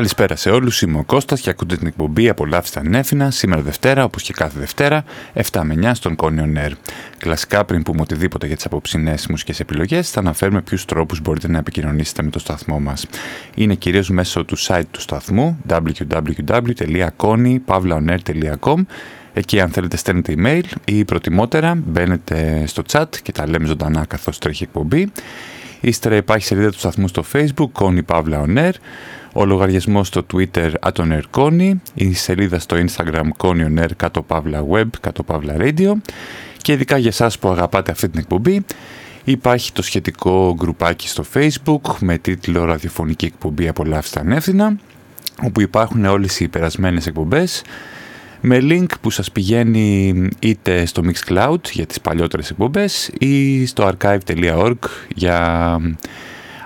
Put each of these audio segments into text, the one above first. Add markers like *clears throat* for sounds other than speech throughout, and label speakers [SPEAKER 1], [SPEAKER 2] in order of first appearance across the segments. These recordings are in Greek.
[SPEAKER 1] Καλησπέρα σε όλους, είμαι ο Κώστας και ακούτε την εκπομπή «Απολαύστε ανέφηνα» σήμερα Δευτέρα, όπως και κάθε Δευτέρα, 7 με 9 στον Κόνιο Air. Κλασικά, πριν πούμε οτιδήποτε για τις απόψινές μουσικές επιλογές, θα αναφέρουμε ποιους τρόπους μπορείτε να επικοινωνήσετε με το σταθμό μας. Είναι κυρίως μέσω του site του σταθμού www.kony.pavlaonair.com Εκεί αν θέλετε στέλνετε email ή προτιμότερα μπαίνετε στο chat και τα λέμε ζωντανά καθώς τρέχει εκπομπή. Ύστερα υπάρχει σελίδα του σταθμού στο facebook, Kony Pavla On Air ο λογαριασμός στο Twitter @onerkoni, η σελίδα στο Instagram Kony κάτω παύλα web, κάτω παύλα radio. Και ειδικά για εσάς που αγαπάτε αυτή την εκπομπή υπάρχει το σχετικό γκρουπάκι στο Facebook με τίτλο ραδιοφωνική εκπομπή απολαύστα ανεύθυνα όπου υπάρχουν όλες οι περασμένες εκπομπές με link που σας πηγαίνει είτε στο Mixcloud για τις παλιότερες εκπομπές ή στο archive.org για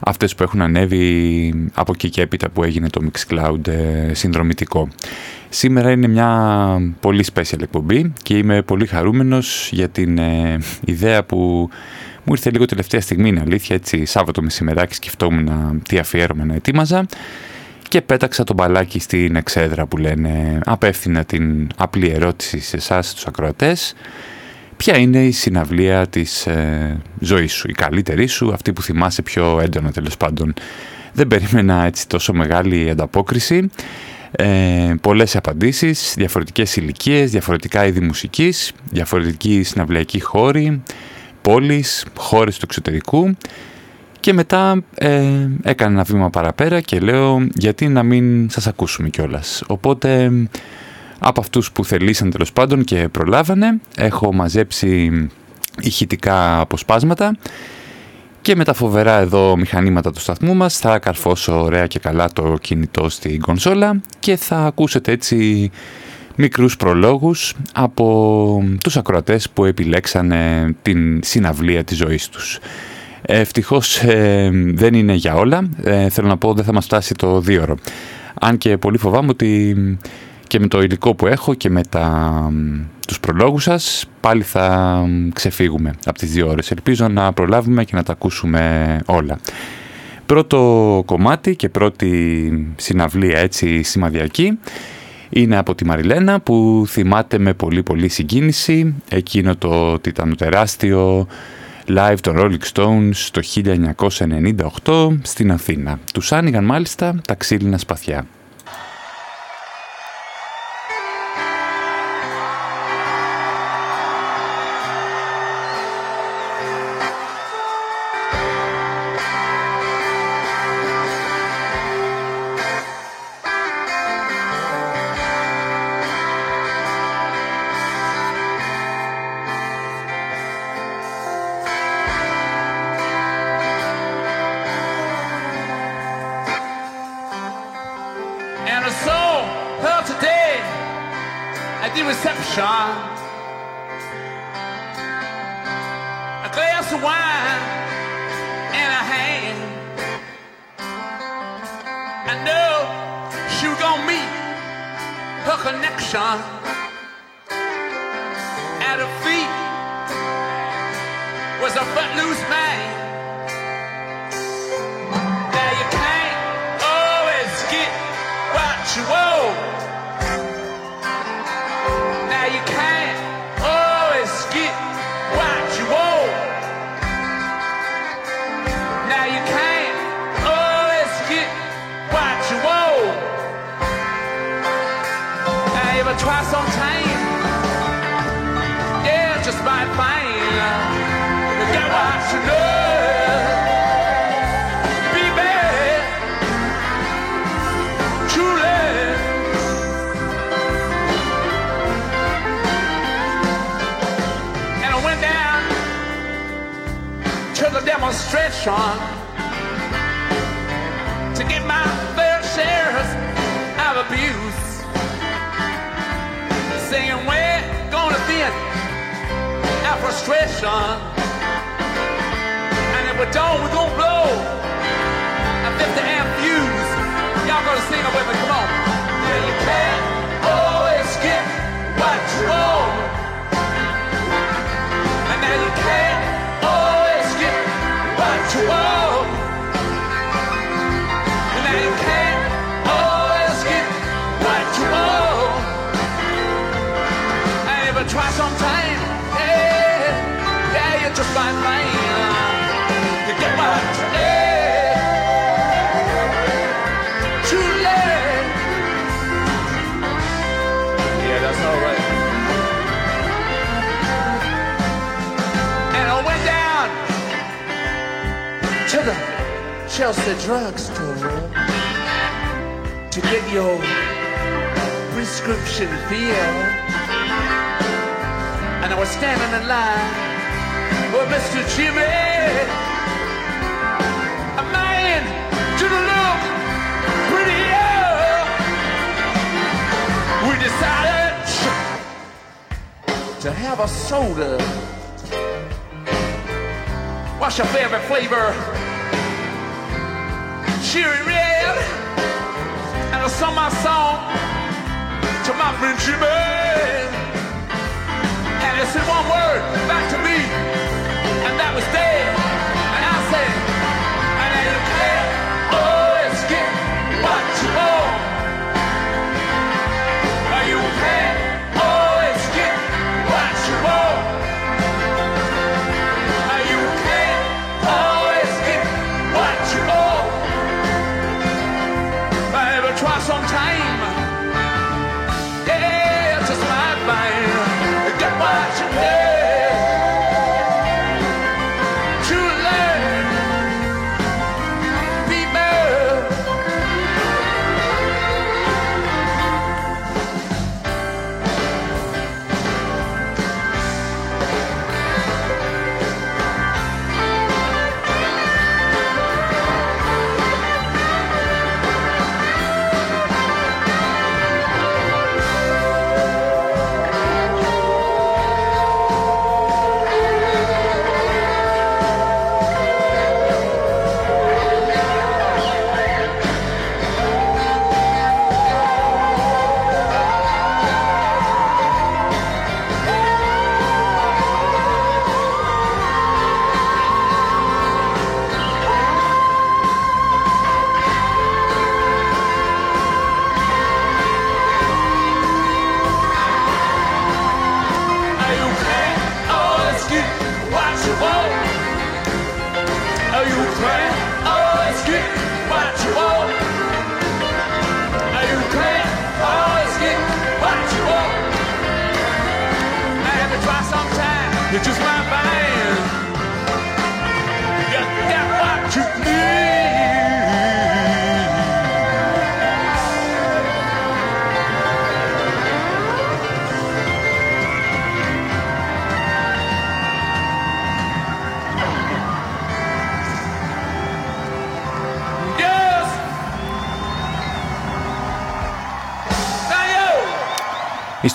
[SPEAKER 1] αυτές που έχουν ανέβει από εκεί και έπειτα που έγινε το Mixcloud ε, συνδρομητικό. Σήμερα είναι μια πολύ special εκπομπή και είμαι πολύ χαρούμενος για την ε, ιδέα που μου ήρθε λίγο τελευταία στιγμή, είναι αλήθεια, έτσι Σάββατο μεσημεράκι σκεφτόμουν τι αφιέρωμα να ετοίμαζα και πέταξα το μπαλάκι στην εξέδρα που λένε απέφθηνα την απλή ερώτηση σε εσάς τους ακροατές ποια είναι η συναυλία της ε, ζωής σου, η καλύτερη σου, αυτή που θυμάσαι πιο έντονα τέλος πάντων. Δεν περίμενα έτσι τόσο μεγάλη ανταπόκριση. Ε, πολλές απαντήσεις, διαφορετικές ηλικίες, διαφορετικά είδη μουσικής, διαφορετική συναυλιακή χώρη, πόλεις, χώρες του εξωτερικού και μετά ε, έκανα ένα βήμα παραπέρα και λέω γιατί να μην σας ακούσουμε κιόλας. Οπότε από αυτούς που θελήσαν τέλος πάντων και προλάβανε. Έχω μαζέψει ηχητικά αποσπάσματα και με τα φοβερά εδώ μηχανήματα του σταθμού μας θα καρφώσω ωραία και καλά το κινητό στην κονσόλα και θα ακούσετε έτσι μικρούς προλόγους από τους ακροατές που επιλέξανε την συναυλία της ζωής τους. Ευτυχώς ε, δεν είναι για όλα, ε, θέλω να πω δεν θα μας φτάσει το δύο Αν και πολύ φοβάμαι ότι και με το υλικό που έχω και με τα, τους προλόγους σας πάλι θα ξεφύγουμε από τις δύο ώρες. Ελπίζω να προλάβουμε και να τα ακούσουμε όλα. Πρώτο κομμάτι και πρώτη συναυλία έτσι σημαδιακή είναι από τη Μαριλένα που θυμάται με πολύ πολύ συγκίνηση εκείνο το τιτανοτεράστιο live των Rolling Stones το 1998 στην Αθήνα. Τους άνοιγαν μάλιστα τα ξύλινα σπαθιά.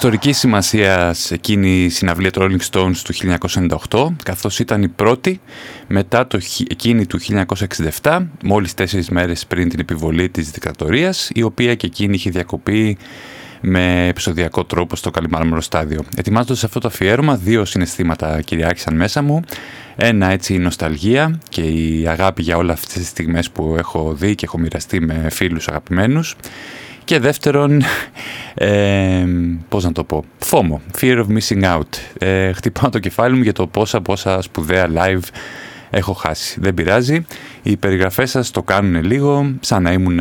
[SPEAKER 1] Ιστορικής σημασίας σε εκείνη η συναυλία του Rolling Stones του 1998, καθώς ήταν η πρώτη μετά το, χι- εκείνη του 1967, μόλις τέσσερις μέρες πριν την επιβολή της δικτατορίας, η οποία και εκείνη είχε διακοπεί με επεισοδιακό τρόπο στο Καλιμάρμαρο στάδιο. Ετοιμάζοντας αυτό το αφιέρωμα, δύο συναισθήματα κυριάρχησαν μέσα μου. Ένα έτσι η νοσταλγία και η αγάπη για όλα αυτές τις στιγμές που έχω δει και έχω μοιραστεί με φίλους αγαπημένους. Και δεύτερον, ε, πώς να το πω, φόμο, fear of missing out. Ε, χτυπάω το κεφάλι μου για το πόσα πόσα σπουδαία live έχω χάσει. Δεν πειράζει, οι περιγραφές σας το κάνουν λίγο, σαν να ήμουν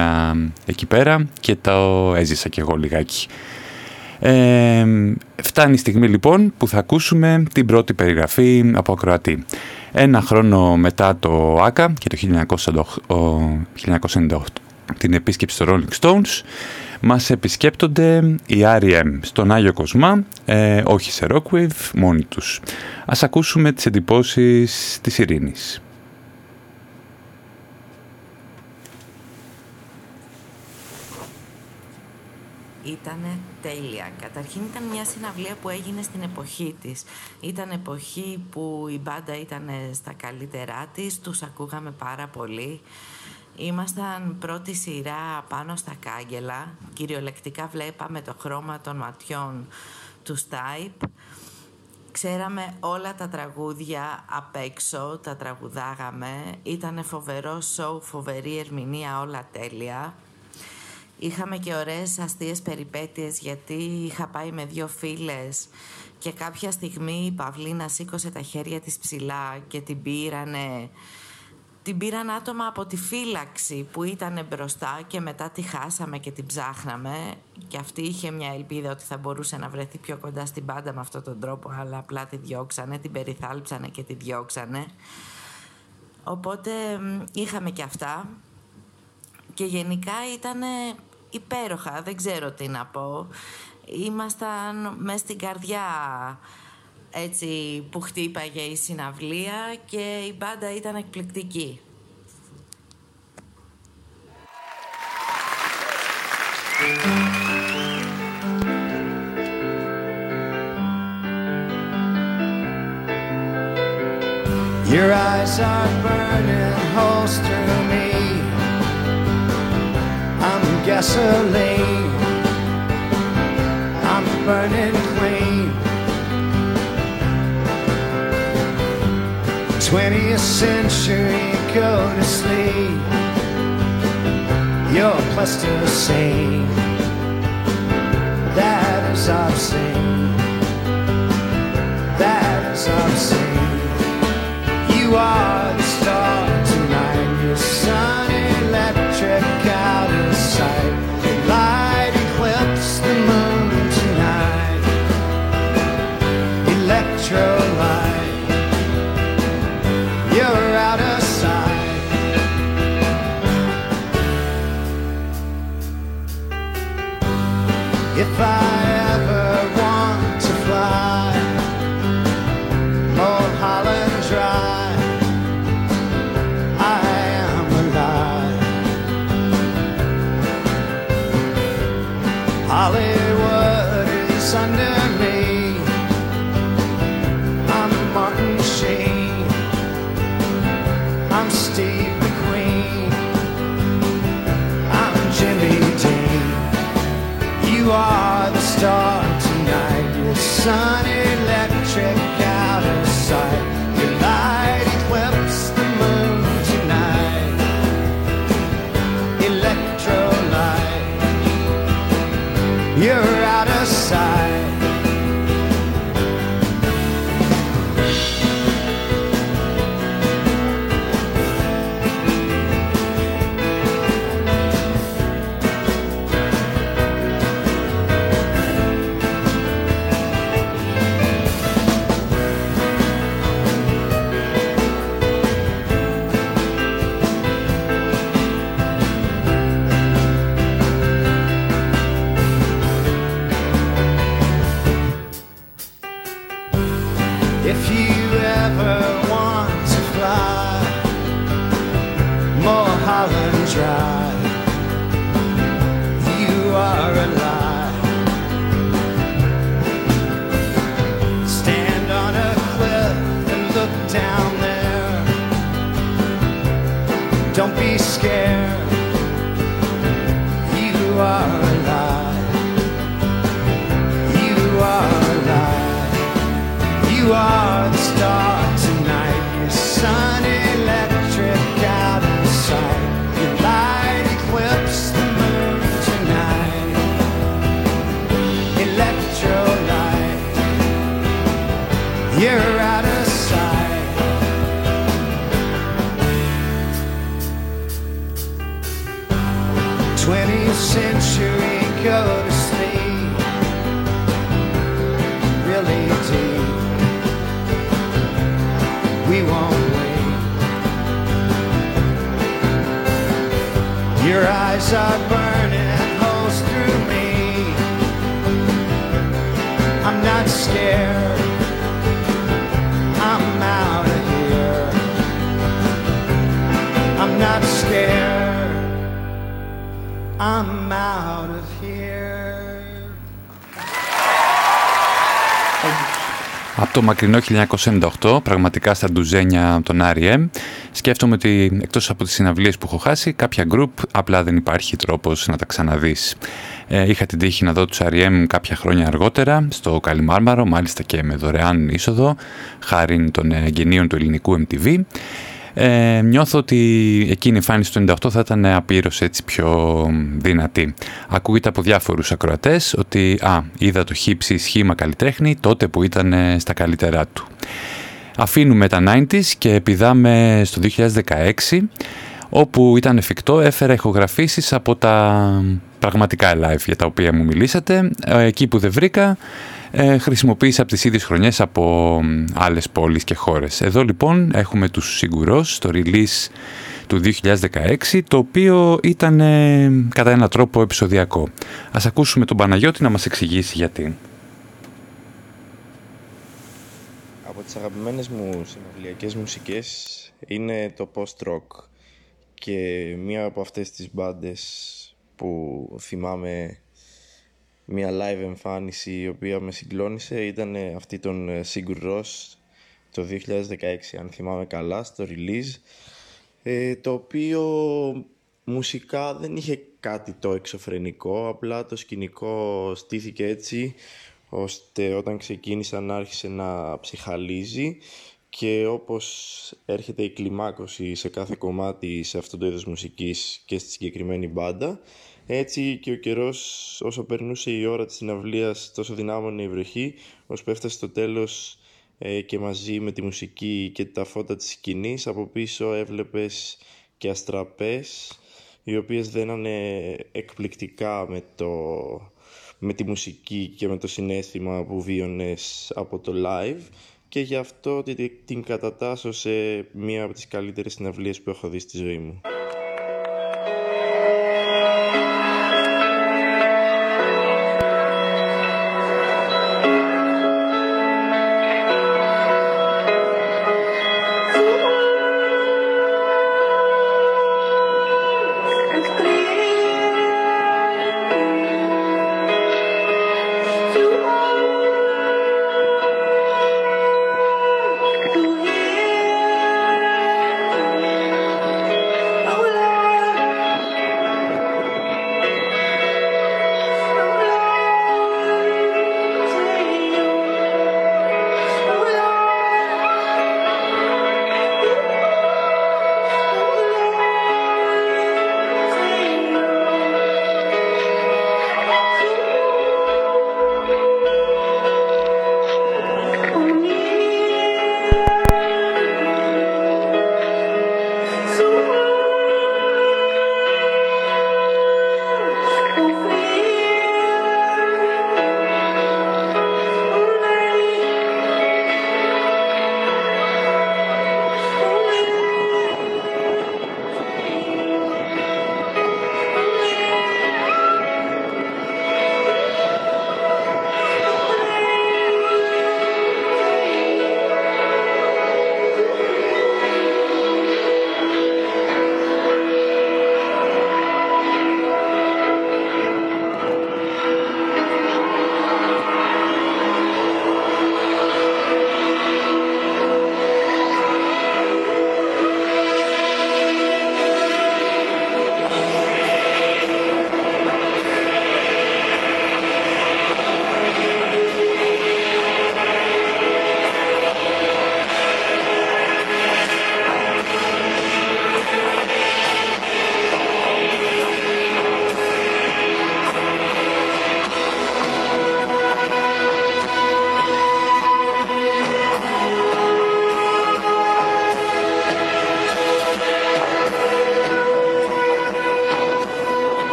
[SPEAKER 1] εκεί πέρα και το έζησα κι εγώ λιγάκι. Ε, φτάνει η στιγμή λοιπόν που θα ακούσουμε την πρώτη περιγραφή από ακροατή. Ένα χρόνο μετά το ΆΚΑ και το 1998, την επίσκεψη στο Rolling Stones μας επισκέπτονται οι R.E.M. στον Άγιο Κοσμά, ε, όχι σε Rockwave, μόνοι τους. Ας ακούσουμε τις εντυπώσεις της Ειρήνης.
[SPEAKER 2] Ήτανε τέλεια. Καταρχήν ήταν μια συναυλία που έγινε στην εποχή της. Ήταν εποχή που η μπάντα ήταν στα καλύτερά της, τους ακούγαμε πάρα πολύ. Ήμασταν πρώτη σειρά πάνω στα κάγκελα. Κυριολεκτικά βλέπαμε το χρώμα των ματιών του Στάιπ. Ξέραμε όλα τα τραγούδια απ' έξω, τα τραγουδάγαμε. Ήτανε φοβερό σοου, φοβερή ερμηνεία, όλα τέλεια. Είχαμε και ωραίες αστείες περιπέτειες γιατί είχα πάει με δύο φίλες και κάποια στιγμή η Παυλίνα σήκωσε τα χέρια της ψηλά και την πήρανε την πήραν άτομα από τη φύλαξη που ήταν μπροστά και μετά τη χάσαμε και την ψάχναμε και αυτή είχε μια ελπίδα ότι θα μπορούσε να βρεθεί πιο κοντά στην πάντα με αυτόν τον τρόπο αλλά απλά τη διώξανε, την περιθάλψανε και τη διώξανε. Οπότε είχαμε και αυτά και γενικά ήταν υπέροχα, δεν ξέρω τι να πω. Ήμασταν μέσα στην καρδιά έτσι που χτύπαγε η συναυλία και η μπάντα ήταν εκπληκτική.
[SPEAKER 3] Your eyes are burning holes through me. I'm gasoline. I'm burning clean. 20th century, go to sleep. You're plasticine. That is obscene. That is obscene. You are the star tonight. Your sun sun
[SPEAKER 1] το μακρινό 1998, πραγματικά στα ντουζένια των R.E.M. Σκέφτομαι ότι εκτός από τις συναυλίες που έχω χάσει, κάποια group απλά δεν υπάρχει τρόπος να τα ξαναδείς. Ε, είχα την τύχη να δω τους R.E.M. κάποια χρόνια αργότερα, στο Καλιμάρμαρο, μάλιστα και με δωρεάν είσοδο, χάρη των εγγενείων του ελληνικού MTV. Ε, νιώθω ότι εκείνη η εμφάνιση του 98 θα ήταν απείρως έτσι πιο δυνατή. Ακούγεται από διάφορους ακροατές ότι α, είδα το χύψη σχήμα καλλιτέχνη τότε που ήταν στα καλύτερά του. Αφήνουμε τα 90s και επιδάμε στο 2016 όπου ήταν εφικτό έφερα ηχογραφήσεις από τα πραγματικά live για τα οποία μου μιλήσατε. Ε, εκεί που δεν βρήκα ε, χρησιμοποίησα από τις ίδιες χρονιές από άλλες πόλεις και χώρες. Εδώ λοιπόν έχουμε τους Σιγκουρός στο release του 2016 το οποίο ήταν ε, κατά έναν τρόπο επεισοδιακό. Ας ακούσουμε τον Παναγιώτη να μας εξηγήσει γιατί.
[SPEAKER 4] Από τις αγαπημένες μου συναυλιακές μουσικές είναι το post-rock και μία από αυτές τις μπάντες που θυμάμαι μια live εμφάνιση η οποία με συγκλώνησε ήταν αυτή των Sigur Rós το 2016 αν θυμάμαι καλά στο release ε, το οποίο μουσικά δεν είχε κάτι το εξωφρενικό απλά το σκηνικό στήθηκε έτσι ώστε όταν ξεκίνησαν άρχισε να ψυχαλίζει και όπως έρχεται η κλιμάκωση σε κάθε κομμάτι σε αυτό το είδος μουσικής και στη συγκεκριμένη μπάντα έτσι και ο καιρός όσο περνούσε η ώρα της συναυλίας τόσο δυνάμωνε η βροχή ώσπου έφτασε στο τέλος ε, και μαζί με τη μουσική και τα φώτα της σκηνής από πίσω έβλεπες και αστραπές οι οποίες δένανε εκπληκτικά με, το, με τη μουσική και με το συνέστημα που βίωνες από το live και γι' αυτό την κατατάσσω σε μία από τις καλύτερες συναυλίες που έχω δει στη ζωή μου.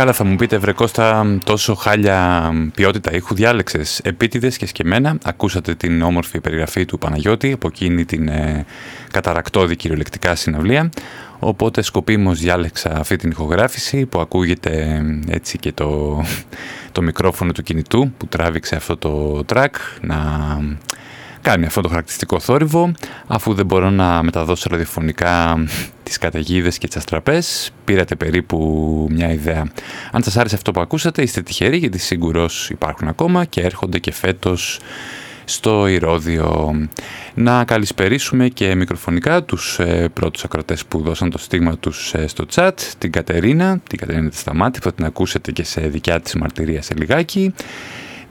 [SPEAKER 1] Καλά θα μου πείτε βρε Κώστα τόσο χάλια ποιότητα ήχου διάλεξες επίτηδες και σκεμμένα. Ακούσατε την όμορφη περιγραφή του Παναγιώτη από εκείνη την ε, καταρακτώδη κυριολεκτικά συναυλία. Οπότε σκοπίμως διάλεξα αυτή την ηχογράφηση που ακούγεται έτσι και το, το μικρόφωνο του κινητού που τράβηξε αυτό το track να κάνει αυτό το χαρακτηριστικό θόρυβο. Αφού δεν μπορώ να μεταδώσω ραδιοφωνικά τις καταιγίδες και τις αστραπές. Πήρατε περίπου μια ιδέα. Αν σας άρεσε αυτό που ακούσατε είστε τυχεροί γιατί σίγουρος υπάρχουν ακόμα και έρχονται και φέτος στο Ηρώδιο. Να καλησπερίσουμε και μικροφωνικά τους ε, πρώτους ακροτές που δώσαν το στίγμα τους ε, στο chat, την Κατερίνα, την Κατερίνα της Σταμάτη, που θα την ακούσετε και σε δικιά της μαρτυρία σε λιγάκι,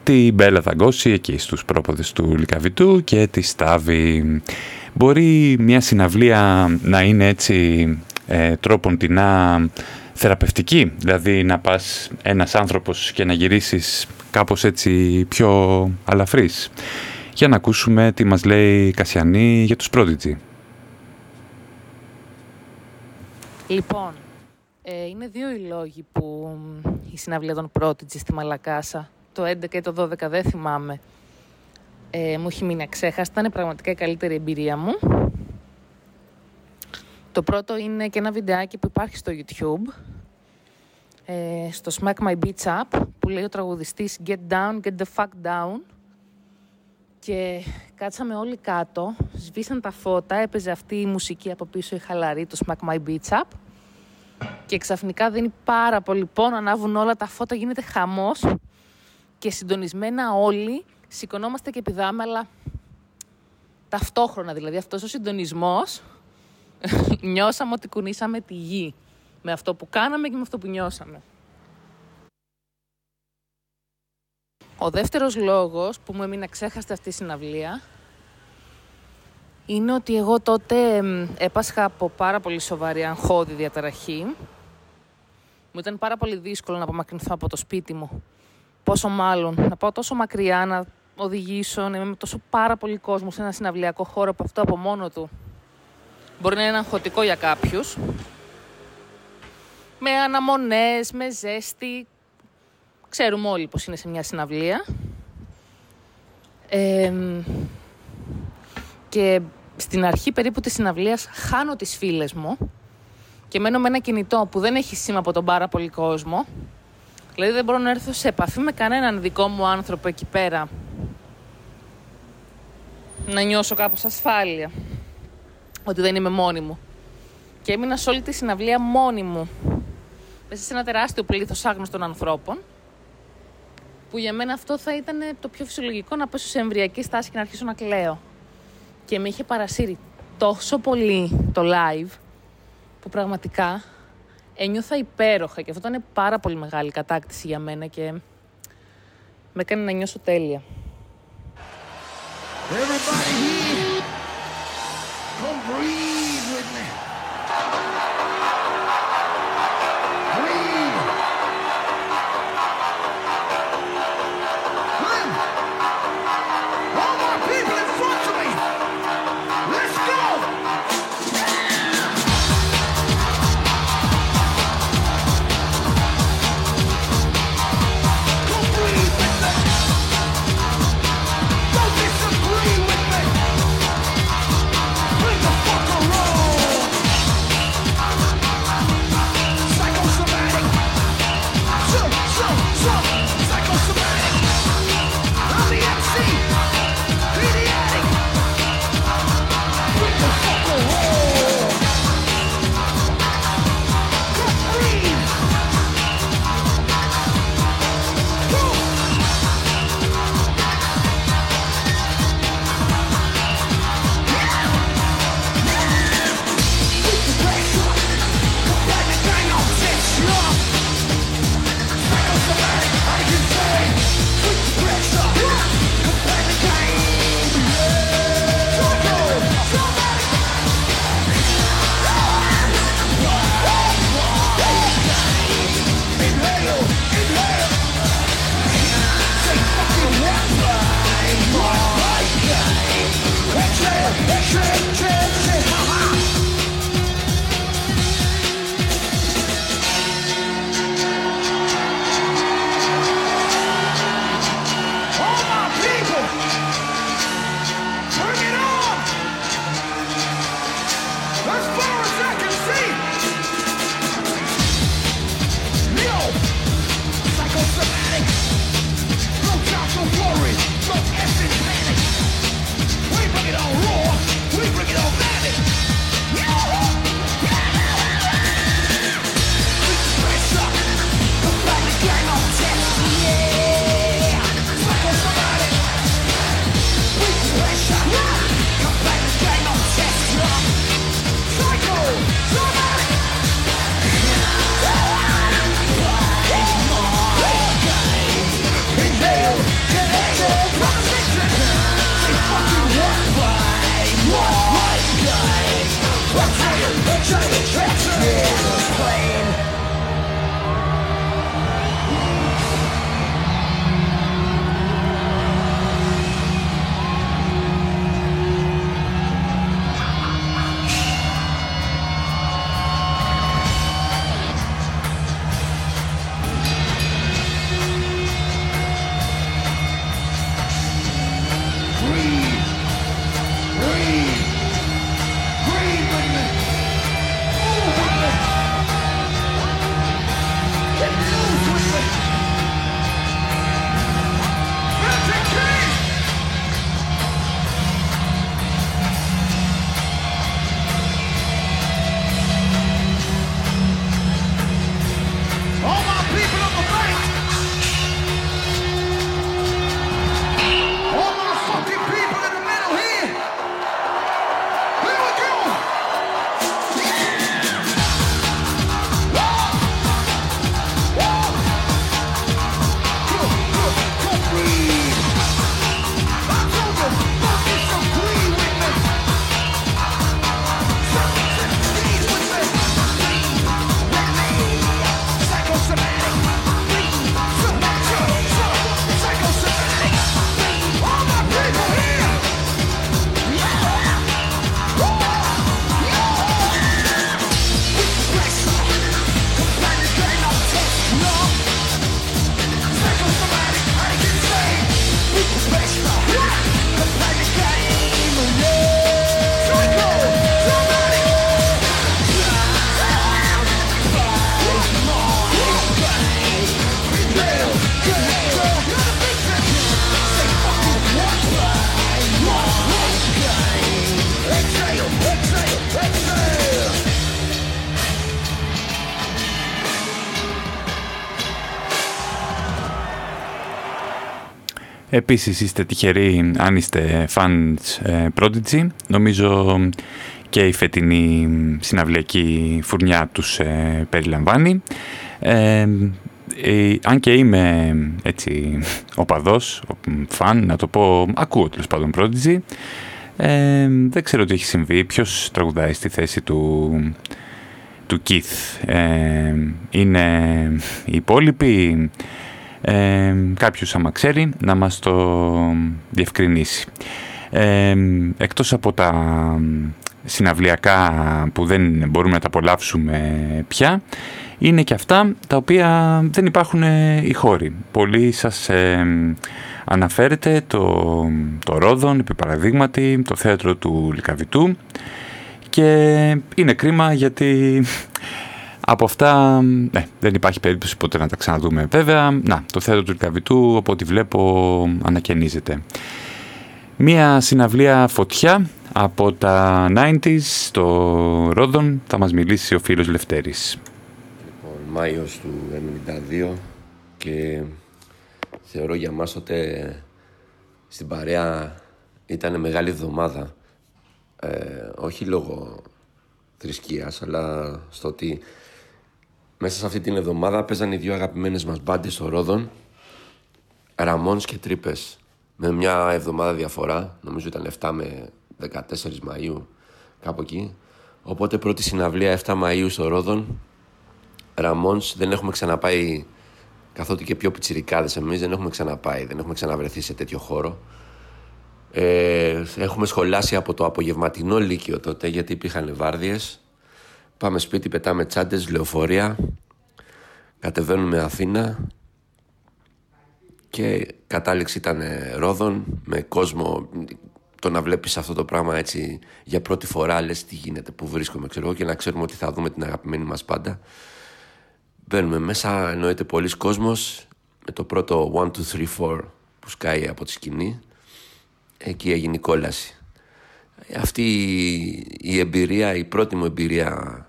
[SPEAKER 1] τη Μπέλα Δαγκώση εκεί στους πρόποδες του Λικαβητού και τη Στάβη. Μπορεί μια συναυλία να είναι έτσι ε, τρόπον τεινά θεραπευτική, δηλαδή να πας ένας άνθρωπος και να γυρίσεις κάπως έτσι πιο αλαφρύς. Για να ακούσουμε τι μας λέει η Κασιανή για τους Prodigy.
[SPEAKER 5] Λοιπόν, ε, είναι δύο οι λόγοι που η συναυλία των Prodigy στη Μαλακάσα το 11 και το 12 δεν θυμάμαι. Ε, μου έχει μείνει αξέχαστα, ήταν πραγματικά η καλύτερη εμπειρία μου. Το πρώτο είναι και ένα βιντεάκι που υπάρχει στο YouTube, ε, στο Smack My Beats Up, που λέει ο τραγουδιστής Get down, get the fuck down. Και κάτσαμε όλοι κάτω, σβήσαν τα φώτα, έπαιζε αυτή η μουσική από πίσω η χαλαρή, το Smack My Beats Up. Και ξαφνικά δίνει πάρα πολύ πόνο, ανάβουν όλα τα φώτα, γίνεται χαμός και συντονισμένα όλοι σηκωνόμαστε και πηδάμε, αλλά ταυτόχρονα δηλαδή αυτός ο συντονισμός *laughs* νιώσαμε ότι κουνήσαμε τη γη με αυτό που κάναμε και με αυτό που νιώσαμε. Ο δεύτερος λόγος που μου έμεινε ξέχαστη αυτή η συναυλία είναι ότι εγώ τότε έπασχα από πάρα πολύ σοβαρή αγχώδη διαταραχή. Μου ήταν πάρα πολύ δύσκολο να απομακρυνθώ από το σπίτι μου πόσο μάλλον να πάω τόσο μακριά, να οδηγήσω, να είμαι με τόσο πάρα πολύ κόσμο σε ένα συναυλιακό χώρο που αυτό από μόνο του μπορεί να είναι αγχωτικό για κάποιους. Με αναμονές, με ζέστη. Ξέρουμε όλοι πως είναι σε μια συναυλία. και στην αρχή περίπου της συναυλίας χάνω τις φίλες μου και μένω με ένα κινητό που δεν έχει σήμα από τον πάρα πολύ κόσμο Δηλαδή δεν μπορώ να έρθω σε επαφή με κανέναν δικό μου άνθρωπο εκεί πέρα. Να νιώσω κάπως ασφάλεια. Ότι δεν είμαι μόνη μου. Και έμεινα σε όλη τη συναυλία μόνη μου. Μέσα σε ένα τεράστιο πλήθος άγνωστων ανθρώπων. Που για μένα αυτό θα ήταν το πιο φυσιολογικό να πέσω σε εμβριακή στάση και να αρχίσω να κλαίω. Και με είχε παρασύρει τόσο πολύ το live που πραγματικά ένιωθα υπέροχα και αυτό ήταν πάρα πολύ μεγάλη κατάκτηση για μένα και με έκανε να νιώσω τέλεια. Everybody
[SPEAKER 1] Επίσης είστε τυχεροί αν είστε fans ε, Prodigy. Νομίζω και η φετινή συναυλιακή φουρνιά τους ε, περιλαμβάνει. Ε, αν και είμαι έτσι οπαδός, φαν, να το πω, ακούω τέλος πάντων Prodigy, ε, δεν ξέρω τι έχει συμβεί, ποιος τραγουδάει στη θέση του, του Keith. Ε, είναι οι υπόλοιποι, ε, κάποιος άμα ξέρει να μας το διευκρινίσει. Ε, εκτός από τα συναυλιακά που δεν μπορούμε να τα απολαύσουμε πια, είναι και αυτά τα οποία δεν υπάρχουν οι χώροι. Πολλοί σας ε, αναφέρετε το, το Ρόδον, επί παραδείγματι, το θέατρο του Λικαβητού και είναι κρίμα γιατί από αυτά ναι, δεν υπάρχει περίπτωση ποτέ να τα ξαναδούμε. Βέβαια, να, το θέατρο του Λικαβητού, από ό,τι βλέπω, ανακαινίζεται. Μία συναυλία φωτιά από τα 90s στο Ρόδον θα μας μιλήσει ο φίλος Λευτέρης.
[SPEAKER 6] Λοιπόν, Μάιος του 1992 και θεωρώ για μας ότι στην παρέα ήταν μεγάλη εβδομάδα. Ε, όχι λόγω θρησκείας, αλλά στο ότι μέσα σε αυτή την εβδομάδα παίζαν οι δύο αγαπημένες μας μπάντες στο Ρόδον, Ραμόνς και Τρύπες, με μια εβδομάδα διαφορά, νομίζω ήταν 7 με 14 Μαΐου, κάπου εκεί. Οπότε πρώτη συναυλία 7 Μαΐου στο Ρόδον, Ραμόνς, δεν έχουμε ξαναπάει καθότι και πιο πιτσιρικάδες εμείς δεν έχουμε ξαναπάει, δεν έχουμε ξαναβρεθεί σε τέτοιο χώρο. Ε, έχουμε σχολάσει από το απογευματινό λύκειο τότε γιατί υπήρχαν βάρδιες. Πάμε σπίτι, πετάμε τσάντες, λεωφορεία, κατεβαίνουμε Αθήνα και κατάληξη ήταν Ρόδον με κόσμο το να βλέπεις αυτό το πράγμα έτσι για πρώτη φορά λες τι γίνεται, που βρίσκομαι ξέρω και να ξέρουμε ότι θα δούμε την αγαπημένη μας πάντα Μπαίνουμε μέσα, εννοείται πολλοί κόσμος με το πρώτο 1, 2, 3, 4 που σκάει από τη σκηνή. Εκεί έγινε η κόλαση. Αυτή η εμπειρία, η πρώτη μου εμπειρία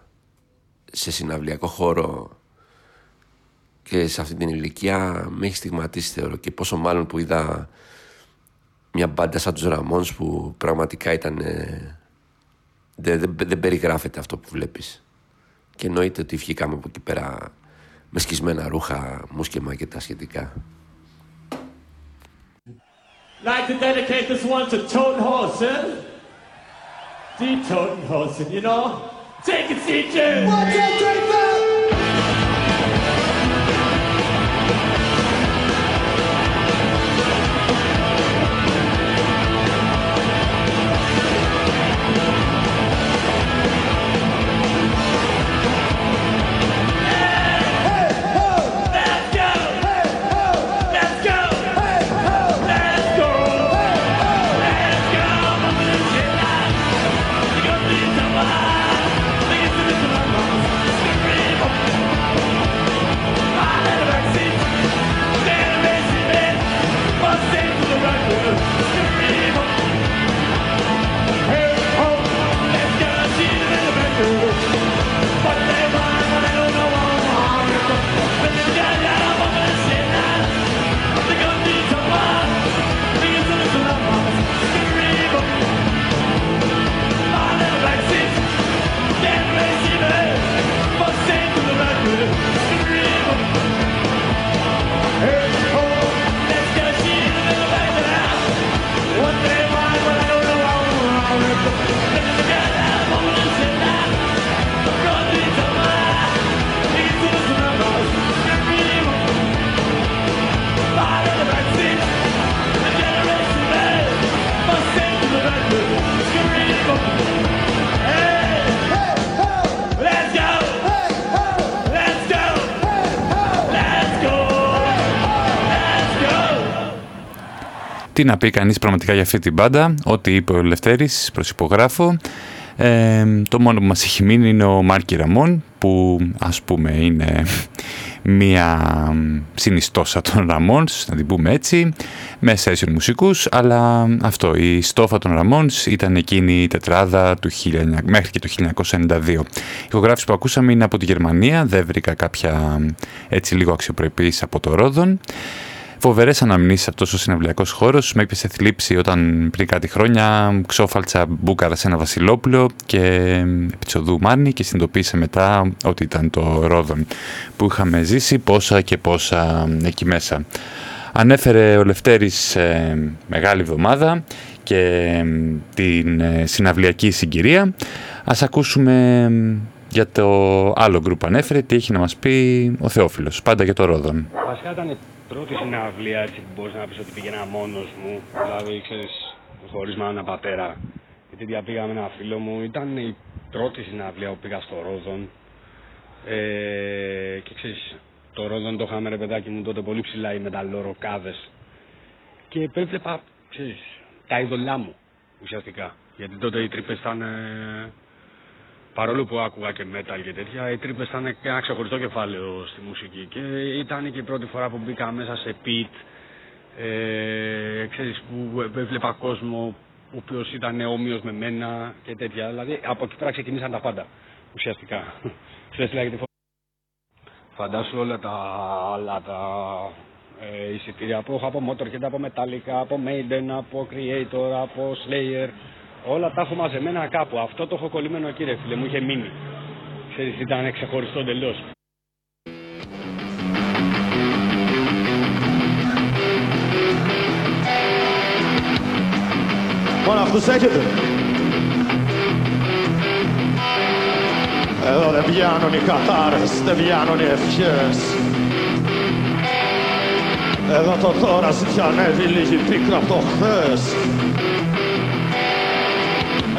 [SPEAKER 6] σε συναυλιακό χώρο και σε αυτή την ηλικία με έχει στιγματίσει θεωρώ και πόσο μάλλον που είδα μια μπάντα σαν τους Ραμόνς που πραγματικά ήταν δεν, δεν, δεν περιγράφεται αυτό που βλέπεις και εννοείται ότι βγήκαμε από εκεί πέρα με σκισμένα ρούχα, μουσκεμα και τα σχετικά.
[SPEAKER 7] Like to dedicate this one to Toten Horsen. Die Toten Horsen, you know? Take a seat, Jim! One, two, three, four!
[SPEAKER 1] Τι να πει κανείς πραγματικά για αυτή την μπάντα, ό,τι είπε ο Λευτέρης, προσυπογράφω. Ε, το μόνο που μας έχει μείνει είναι ο Μάρκη Ραμόν, που ας πούμε είναι μία συνιστόσα των Ραμόνς, να την πούμε έτσι, με session μουσικούς, αλλά αυτό, η στόφα των Ραμόνς ήταν εκείνη η τετράδα του 19, μέχρι και το 1992. Η ηχογράφηση που ακούσαμε είναι από τη Γερμανία, δεν βρήκα κάποια έτσι λίγο αξιοπρεπής από το Ρόδον. Φοβερές αναμνήσεις αυτός ο συναυλιακός χώρος. Με έπιασε θλίψη όταν πριν κάτι χρόνια ξόφαλτσα μπούκαρα σε ένα βασιλόπουλο και επιτσοδού Μάρνη και συνειδητοποίησε μετά ότι ήταν το Ρόδον που είχαμε ζήσει πόσα και πόσα εκεί μέσα. Ανέφερε ο Λευτέρης ε, Μεγάλη Εβδομάδα και την ε, συναυλιακή συγκυρία. Ας ακούσουμε για το άλλο γκρουπ ανέφερε τι έχει να μας πει ο Θεόφιλος, πάντα για το Ρόδον.
[SPEAKER 8] Βασικά ήταν η πρώτη συναυλία έτσι, που μπορείς να πεις ότι πήγαινα μόνος μου, δηλαδή ξέρεις, χωρίς μάνα πατέρα. Γιατί διαπήγα με ένα φίλο μου, ήταν η πρώτη συναυλία που πήγα στο Ρόδον. Ε, και ξέρεις, το Ρόδον το είχαμε ρε παιδάκι μου τότε πολύ ψηλά οι μεταλλοροκάδες. Και έβλεπα, ξέρεις, τα είδωλά μου ουσιαστικά. Γιατί τότε οι τρύπες ήταν παρόλο που άκουγα και metal και τέτοια, οι τρύπες ήταν και ένα ξεχωριστό κεφάλαιο στη μουσική και ήταν και η πρώτη φορά που μπήκα μέσα σε pit, ε, ξέρεις, που έβλεπα κόσμο ο οποίος ήταν όμοιος με μένα και τέτοια. Δηλαδή από εκεί πέρα ξεκινήσαν τα πάντα ουσιαστικά. *laughs* Φαντάσου όλα τα άλλα τα ε, εισιτήρια που έχω από Motorhead, από Metallica, από Maiden, από Creator, από Slayer, Όλα τα έχω μαζεμένα κάπου. Αυτό το έχω κολλημένο εκεί, ρε φίλε, μου είχε μείνει. Ξέρεις, ήταν ξεχωριστό εντελώ.
[SPEAKER 9] Μόνο αυτούς έχετε. Εδώ δεν πιάνουν οι κατάρες, δεν πιάνουν οι ευχές. Εδώ το τώρα ζητιανεύει λίγη πίκρα από το χθες.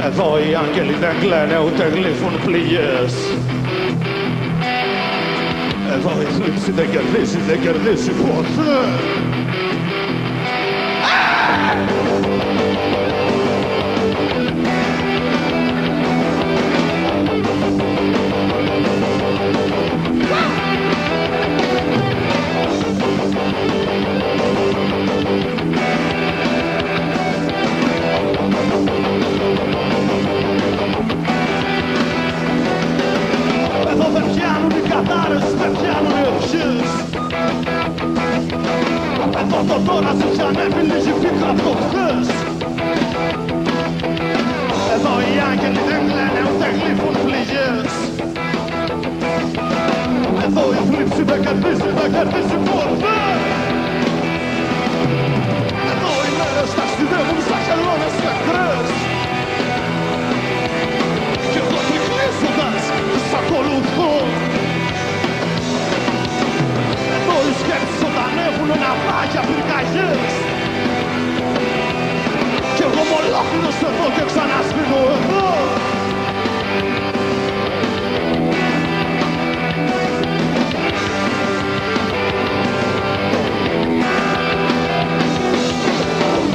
[SPEAKER 9] Εδώ οι άγγελοι δεν κλαίνε ούτε γλύφουν πληγές. Εδώ η θλίψη δεν κερδίζει, δεν κερδίζει ποτέ Εδώ το τώρα σε ξανέβει λίγη πίκρα από το χθες Εδώ οι άγγελοι δεν κλαίνε ούτε γλύφουν πληγές Εδώ η θλίψη δεν κερδίζει, δεν κερδίζει ποτέ Εδώ οι μέρες ταξιδεύουν σαν χελώνες νεκρές Κι εγώ τρικλίζοντας σ' ακολουθώ οι σκέψεις όταν έχουν ένα πάγια πυρκαγιές Κι εγώ μολόχουνος εδώ και ξανασπίνω εδώ.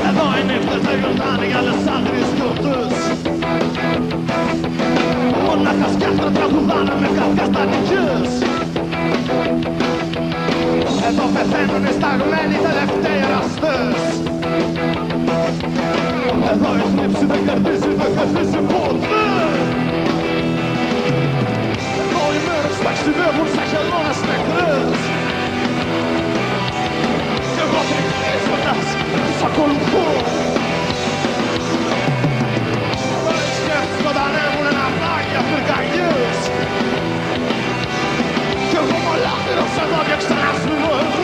[SPEAKER 9] Εδώ
[SPEAKER 10] είναι
[SPEAKER 9] νύχτες δεν γιορτάνε για άλλες άγριες γιορτές Μονάχα σκέφτρα τραγουδάνε με καυκά στα Αγμένη τελευταία στες Εδώ η θλίψη δεν κερδίζει, δεν κερδίζει ποτέ. Εδώ οι μέρες ταξιδεύουν στα χελώνες νεκρές. Κι εγώ τεχνίζοντας τους ακολουθώ. Όλες σκέψεις κοντανεύουν ένα πλάγι αφρικαγιές Κι εγώ μολάχτηρος εδώ και ξανασμιβώ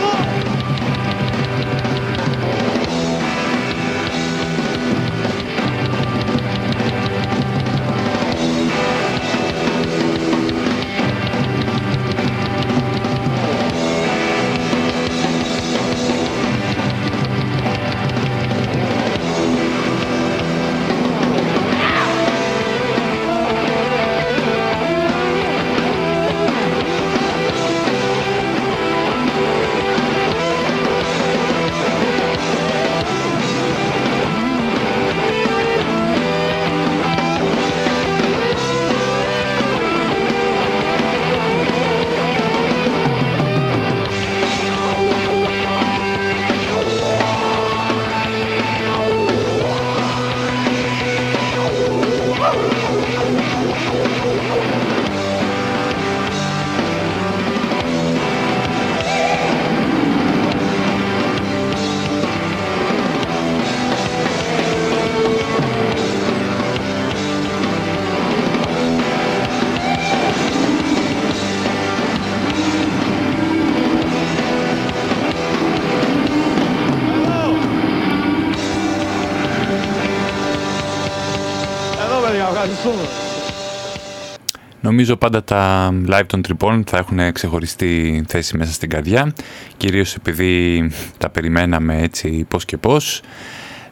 [SPEAKER 1] Νομίζω πάντα τα live των τρυπών θα έχουν ξεχωριστή θέση μέσα στην καρδιά, κυρίως επειδή τα περιμέναμε έτσι πώς και πώς.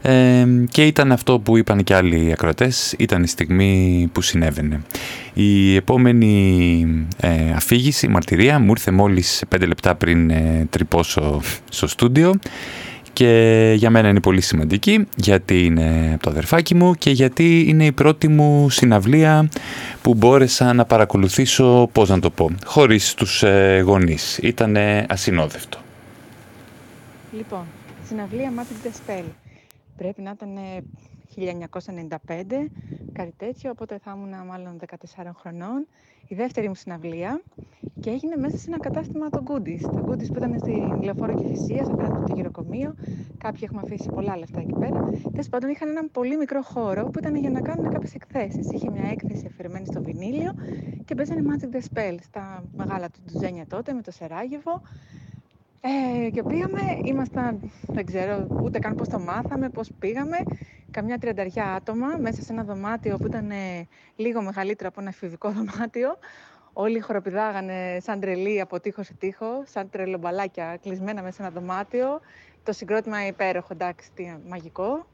[SPEAKER 1] Ε, και ήταν αυτό που είπαν και άλλοι ακροατές, ήταν η στιγμή που συνέβαινε. Η επόμενη ε, αφήγηση, μαρτυρία, μου ήρθε μόλις 5 λεπτά πριν ε, τρυπώσω στο στούντιο και για μένα είναι πολύ σημαντική γιατί είναι από το αδερφάκι μου και γιατί είναι η πρώτη μου συναυλία που μπόρεσα να παρακολουθήσω, πώς να το πω, χωρίς τους ε, γονείς. Ήταν ασυνόδευτο.
[SPEAKER 11] Λοιπόν, συναυλία Magic the Spell. Πρέπει να ήταν 1995, κάτι τέτοιο, οπότε θα ήμουν μάλλον 14 χρονών. Η δεύτερη μου συναυλία και έγινε μέσα σε ένα κατάστημα το Goodies. Το Goodies που ήταν στη Λεωφόρο και Θησίας, απέναντι από το γυροκομείο. Κάποιοι έχουμε αφήσει πολλά λεφτά εκεί πέρα. Τέλος πάντων, είχαν έναν πολύ μικρό χώρο που ήταν για να κάνουν κάποιες εκθέσεις. Είχε μια έκθεση αφηρημένη στο βινίλιο και παίζανε Magic the Spell στα μεγάλα του Ντουζένια τότε με το Σεράγεβο. Ε, και πήγαμε, ήμασταν, δεν ξέρω ούτε καν πώς το μάθαμε, πώς πήγαμε, καμιά τριανταριά άτομα μέσα σε ένα δωμάτιο που ήταν ε, λίγο μεγαλύτερο από ένα εφηβικό *laughs* δωμάτιο. Όλοι χοροπηδάγανε σαν τρελοί από τείχος σε τείχος, σαν τρελομπαλάκια κλεισμένα μέσα σε ένα δωμάτιο. Το συγκρότημα υπέροχο, εντάξει, τι μαγικό.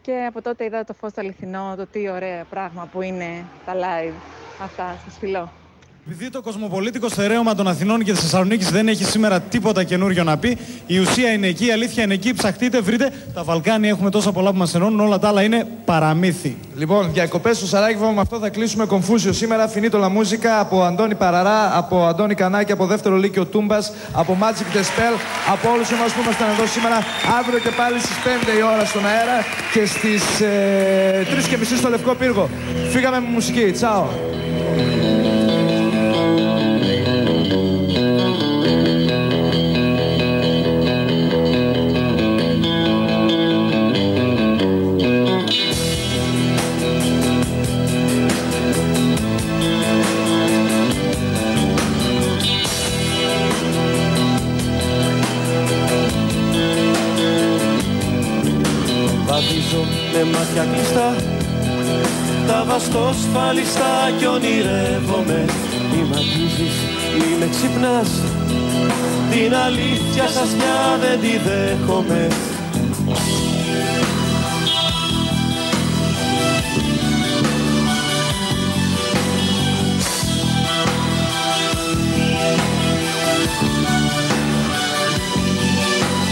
[SPEAKER 11] Και από τότε είδα το φως το αληθινό, το τι ωραία πράγμα που είναι τα live αυτά, σας φιλώ.
[SPEAKER 12] Επειδή το κοσμοπολίτικο στερέωμα των Αθηνών και της Θεσσαλονίκης δεν έχει σήμερα τίποτα καινούριο να πει, η ουσία είναι εκεί, η αλήθεια είναι εκεί. Ψαχτείτε, βρείτε. Τα Βαλκάνια έχουμε τόσα πολλά που μας ενώνουν, όλα τα άλλα είναι παραμύθι.
[SPEAKER 13] Λοιπόν, διακοπές στο Σαράγεβο, με αυτό θα κλείσουμε κομφούσιο σήμερα. Φινίτο la μουσικά από Αντώνη Παραρά, από Αντώνη Κανάκη, από δεύτερο Λύκειο Τούμπας, από Magic the Spell, από όλους εμάς που ήμασταν εδώ σήμερα. Αύριο και πάλι στις 5 η ώρα στον αέρα και στις ε, 3.30 στο Λευκό Πύργο. Φύγαμε με μουσική. Τσάω.
[SPEAKER 14] Με μάτια κλειστά. Τα βαστοσφαλιστά κι ονειρεύομαι. Μη μ' αγγίζεις, μη με ξυπνάς. Την αλήθεια σας πια δεν τη δέχομαι.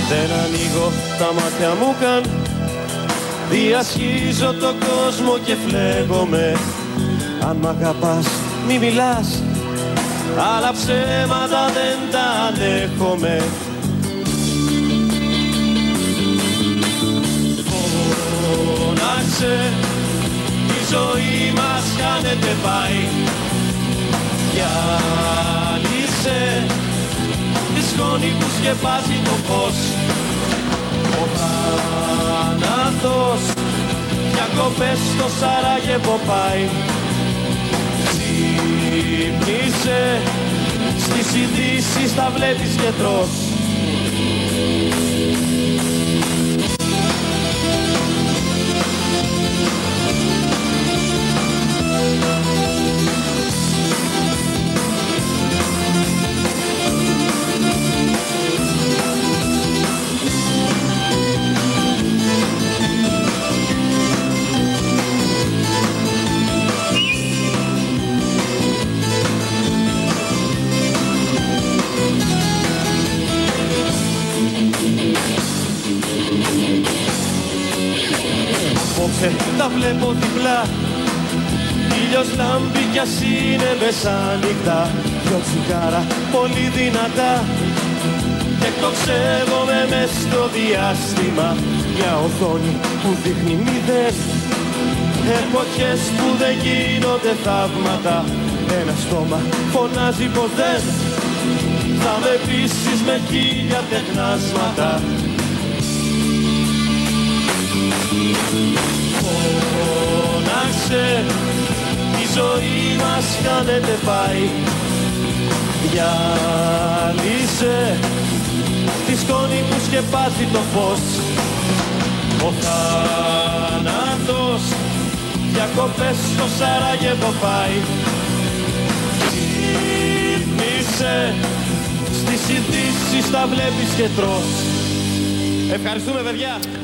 [SPEAKER 14] Δεν ανοίγω τα μάτια μου καν Διασχίζω το κόσμο και φλέγομαι. Αν μ' αγαπάς μη μιλάς. Άλλα ψέματα δεν τα ανέχομαι. Φώναξε Η ζωή μας χάνεται πάει. Διάλυσε Της σκόνη που σκεπάζει το φως. Ο θάνατος Διακοπές στο Σαράγεβο πάει. Ξύπνησε Στις ειδήσεις τα βλέπεις και τρως λάμπει κι ας είναι μεσάνυχτα Δυο τσιγάρα πολύ δυνατά. Και κοξεύομαι μες στο διάστημα Μια οθόνη που δείχνει μηδέν Εποχές που δεν γίνονται θαύματα Ένα στόμα φωνάζει πως δεν Θα με πείσεις με χίλια τεχνάσματα. Φώναξε η ζωή μας χάνεται πάει. Διάλυσε τη σκόνη που σκεπάζει το φως. Ο θάνατος διακοπές στο Σαράγεβο πάει. Ξύπνησε στις ειδήσεις τα βλέπεις και τρως. Ευχαριστούμε παιδιά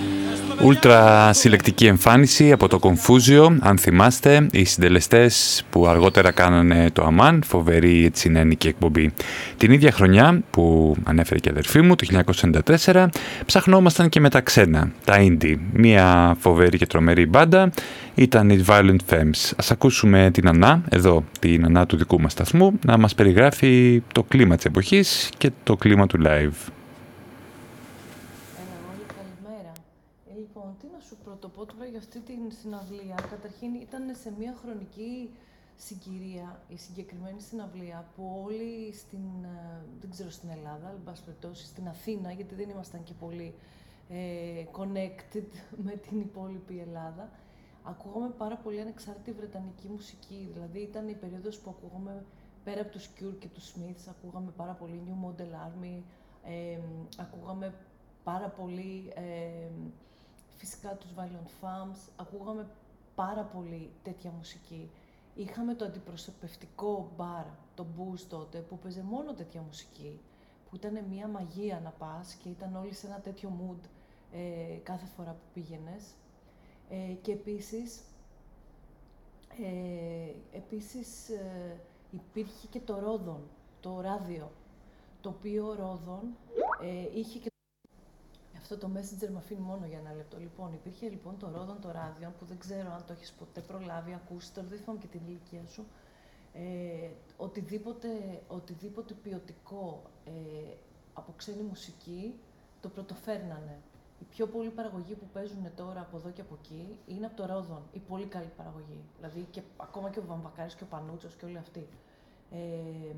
[SPEAKER 1] Ούλτρα συλλεκτική εμφάνιση από το Confusion, αν θυμάστε, οι συντελεστές που αργότερα κάνανε το Αμάν, φοβερή έτσι νεανική εκπομπή. Την ίδια χρονιά που ανέφερε και η αδερφή μου, το 1994, ψαχνόμασταν και με τα ξένα, τα indie. Μία φοβερή και τρομερή μπάντα ήταν οι Violent Femmes. Ας ακούσουμε την Ανά, εδώ την Ανά του δικού μας σταθμού, να μας περιγράφει το κλίμα της εποχής και το κλίμα του live.
[SPEAKER 10] Συναυλία, καταρχήν ήταν σε μια χρονική συγκυρία η συγκεκριμένη συναυλία που όλοι στην, ε, δεν ξέρω στην Ελλάδα, αλλά περιπτώσει στην Αθήνα, γιατί δεν ήμασταν και πολύ ε, connected *laughs* με την υπόλοιπη Ελλάδα, ακούγαμε πάρα πολύ ανεξάρτητη βρετανική μουσική. Δηλαδή ήταν η περίοδος που ακούγαμε πέρα από τους Cure και τους Smiths, ακούγαμε πάρα πολύ New Model Army, ε, ακούγαμε πάρα πολύ ε, φυσικά τους Violent Femmes, ακούγαμε πάρα πολύ τέτοια μουσική. Είχαμε το αντιπροσωπευτικό μπαρ, το Booze τότε, που παίζε μόνο τέτοια μουσική, που ήταν μια μαγεία να πας και ήταν όλοι σε ένα τέτοιο mood ε, κάθε φορά που πήγαινες. Ε, και επίσης, ε, επίσης ε, υπήρχε και το Ρόδον, το ράδιο, το οποίο Ρόδον ε, είχε και αυτό το Messenger με αφήνει μόνο για ένα λεπτό. Λοιπόν, υπήρχε λοιπόν το Ρόδον το ράδιο, που δεν ξέρω αν το έχεις ποτέ προλάβει, ακούσεις, τώρα δεν θυμάμαι και την ηλικία σου. Ε, οτιδήποτε, οτιδήποτε ποιοτικό ε, από ξένη μουσική το πρωτοφέρνανε. Η πιο πολλή παραγωγή που παίζουν τώρα από εδώ και από εκεί είναι από το Ρόδον. Η πολύ καλή παραγωγή. Δηλαδή και ακόμα και ο Βαμβακάρης και ο Πανούτσος και όλοι αυτοί. Ε,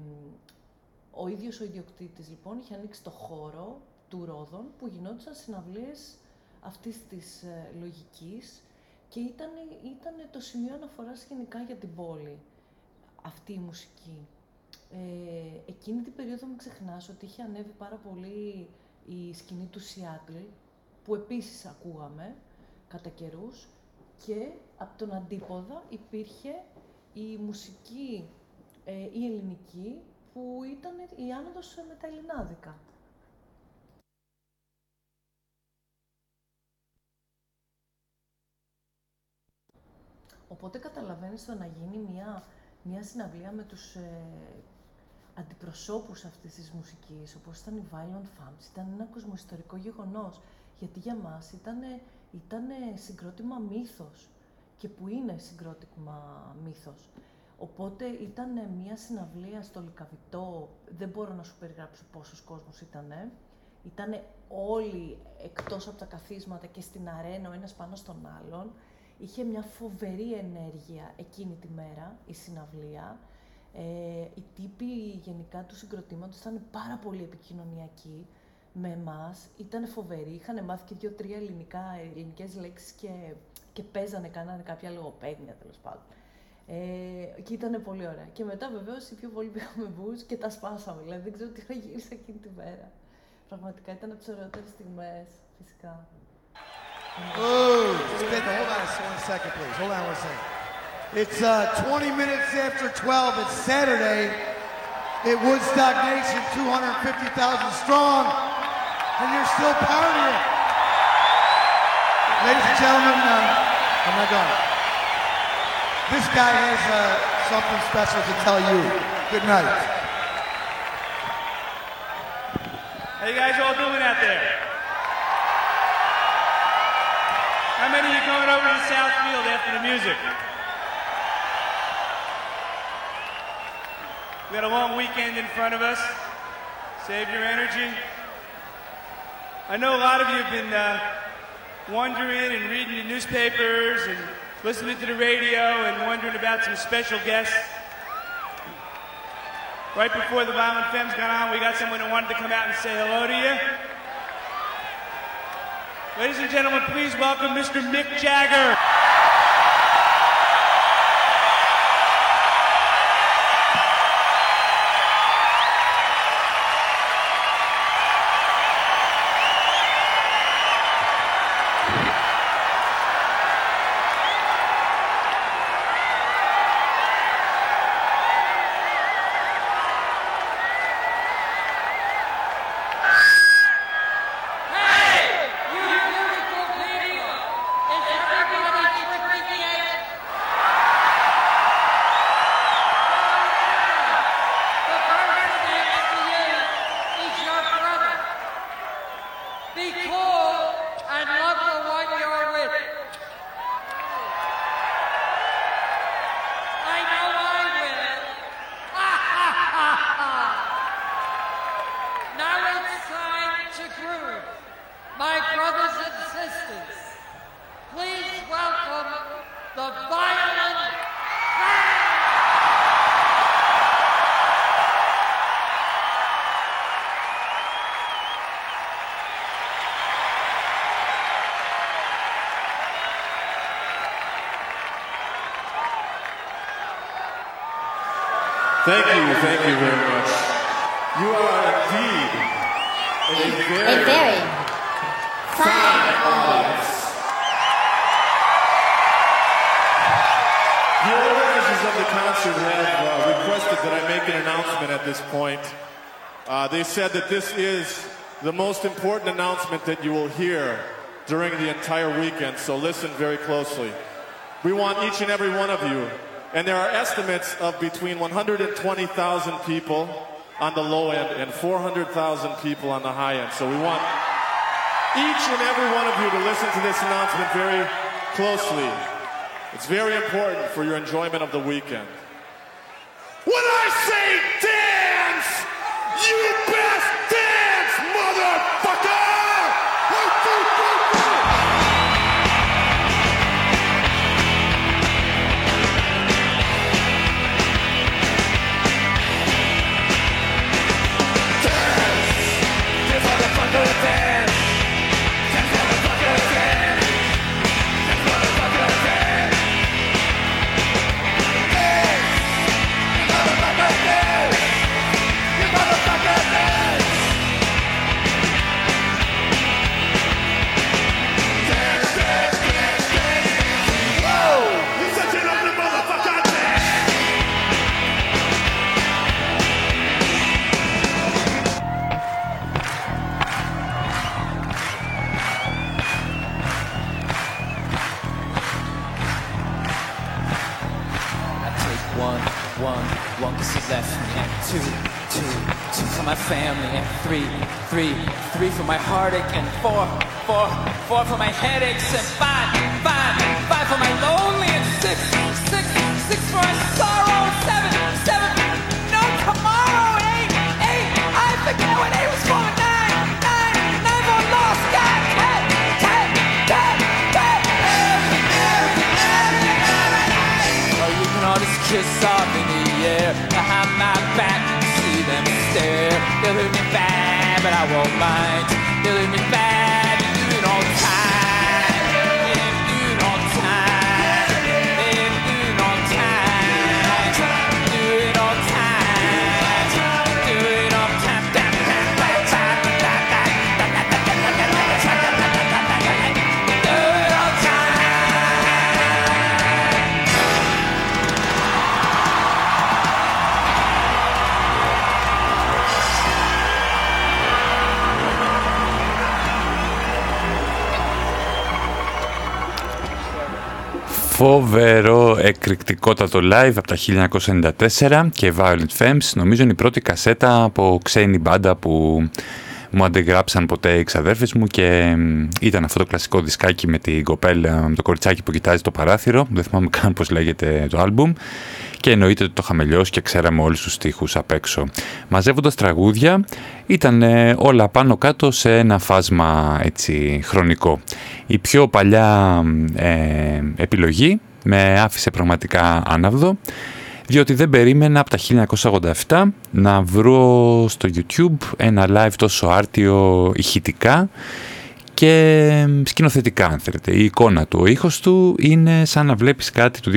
[SPEAKER 10] ο ίδιος ο ιδιοκτήτης λοιπόν είχε ανοίξει το χώρο του Ρόδων που γινόντουσαν συναυλίες αυτής της ε, λογικής και ήταν, ήταν το σημείο αναφοράς γενικά για την πόλη αυτή η μουσική. Ε, εκείνη την περίοδο μην ξεχνάς ότι είχε ανέβει πάρα πολύ η σκηνή του Σιάτλ που επίσης ακούγαμε κατά καιρούς και από τον αντίποδα υπήρχε η μουσική ε, η ελληνική που ήταν η άνοδος με τα ελληνάδικα. Οπότε καταλαβαίνεις το να γίνει μια, μια συναυλία με τους ε, αντιπροσώπους αυτής της μουσικής, όπως ήταν οι Violent Femmes, ήταν ένα κοσμοϊστορικό γεγονός. Γιατί για μας ήταν ήτανε συγκρότημα μύθος και που είναι συγκρότημα μύθος. Οπότε ήταν μια συναυλία στο Λικαβιτό, δεν μπορώ να σου περιγράψω πόσος κόσμος ήτανε. Ήτανε όλοι εκτός από τα καθίσματα και στην αρένα ο ένας πάνω στον άλλον. Είχε μια φοβερή ενέργεια εκείνη τη μέρα, η συναυλία. Ε, οι τύποι γενικά του συγκροτήματος ήταν πάρα πολύ επικοινωνιακοί με εμάς. Ήταν φοβεροί, είχαν μάθει και δύο-τρία ελληνικά, ελληνικές λέξεις και, και παίζανε, κάνανε κάποια λογοπαίγνια τέλος πάντων. Ε, και ήταν πολύ ωραία. Και μετά βεβαίως οι πιο πολλοί πήγαμε *laughs* μπούς και τα σπάσαμε. Δηλαδή δεν ξέρω τι θα γύρισα εκείνη τη μέρα. Πραγματικά ήταν από τις ωραιότερες στιγμές, φυσικά.
[SPEAKER 3] Oh, hold on one second, please. Hold on one second. It's uh, 20 minutes after 12. It's Saturday at Woodstock Nation, 250,000 strong, and you're still partying. Ladies and gentlemen, uh, oh my God. This guy has uh, something special to tell you. Good night.
[SPEAKER 15] How you guys all doing out there? After the music? We got a long weekend in front of us. Save your energy. I know a lot of you have been uh, wondering and reading the newspapers and listening to the radio and wondering about some special guests. Right before the Violent Femmes got on, we got someone who wanted to come out and say hello to you. Ladies and gentlemen, please welcome Mr. Mick Jagger.
[SPEAKER 16] Thank you, thank you very much. You are indeed a very,
[SPEAKER 17] A very fine audience.
[SPEAKER 16] The organizers of the concert have uh, requested that I make an announcement at this point. Uh, they said that this is the most important announcement that you will hear during the entire weekend, so listen very closely. We want each and every one of you, and there are estimates of between 120,000 people on the low end and 400,000 people on the high end. So we want each and every one of you to listen to this announcement very closely. It's very important for your enjoyment of the weekend. When I say dance, you best
[SPEAKER 7] my family, and three, three, three for my heartache, and four, four, four for my headaches, and five, five, five for my lonely, and six, six, six for my sorrow, seven, seven, no tomorrow, eight, eight, I forget what They'll hurt me bad, but I won't mind. They'll hurt me bad.
[SPEAKER 1] Φοβερό εκρηκτικότατο live από τα 1994 και Violent Femmes. Νομίζω είναι η πρώτη κασέτα από ξένη μπάντα που μου αντεγράψαν ποτέ οι ξαδέρφες μου και μ, ήταν αυτό το κλασικό δισκάκι με την κοπέλα, με το κοριτσάκι που κοιτάζει το παράθυρο, δεν θυμάμαι καν πώς λέγεται το άλμπουμ και εννοείται ότι το είχαμε λιώσει και ξέραμε όλους τους στίχους απ' έξω. Μαζεύοντας τραγούδια ήταν ε, όλα πάνω κάτω σε ένα φάσμα έτσι, χρονικό. Η πιο παλιά ε, επιλογή με άφησε πραγματικά άναυδο διότι δεν περίμενα από τα 1987 να βρω στο YouTube ένα live τόσο άρτιο ηχητικά και σκηνοθετικά αν θέλετε. Η εικόνα του, ο ήχος του είναι σαν να βλέπεις κάτι του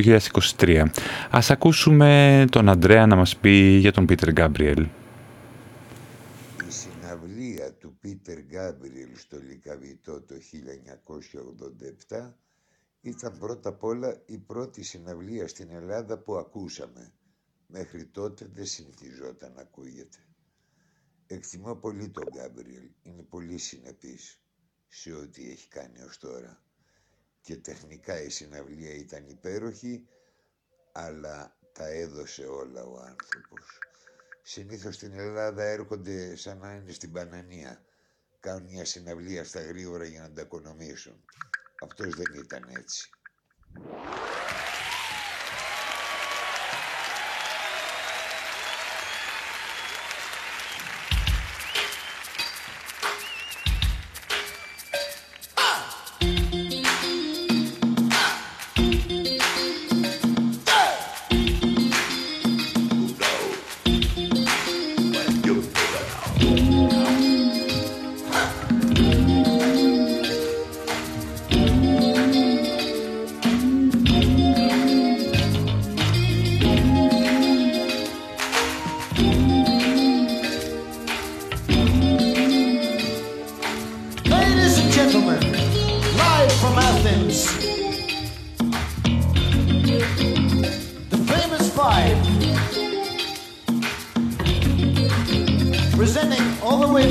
[SPEAKER 1] 2023. Ας ακούσουμε τον Αντρέα να μας πει για τον Πίτερ Γκάμπριελ.
[SPEAKER 18] Η συναυλία του Πίτερ Γκάμπριελ στο Λικαβιτό το 1987 ήταν πρώτα απ' όλα η πρώτη συναυλία στην Ελλάδα που ακούσαμε. Μέχρι τότε δεν συνηθιζόταν να ακούγεται. Εκτιμώ πολύ τον Γκάμπριελ. Είναι πολύ συνεπής σε ό,τι έχει κάνει ως τώρα. Και τεχνικά η συναυλία ήταν υπέροχη, αλλά τα έδωσε όλα ο άνθρωπος. Συνήθως στην Ελλάδα έρχονται σαν να είναι στην Πανανία. Κάνουν μια συναυλία στα γρήγορα για να τα οικονομήσουν. Αυτός δεν ήταν έτσι.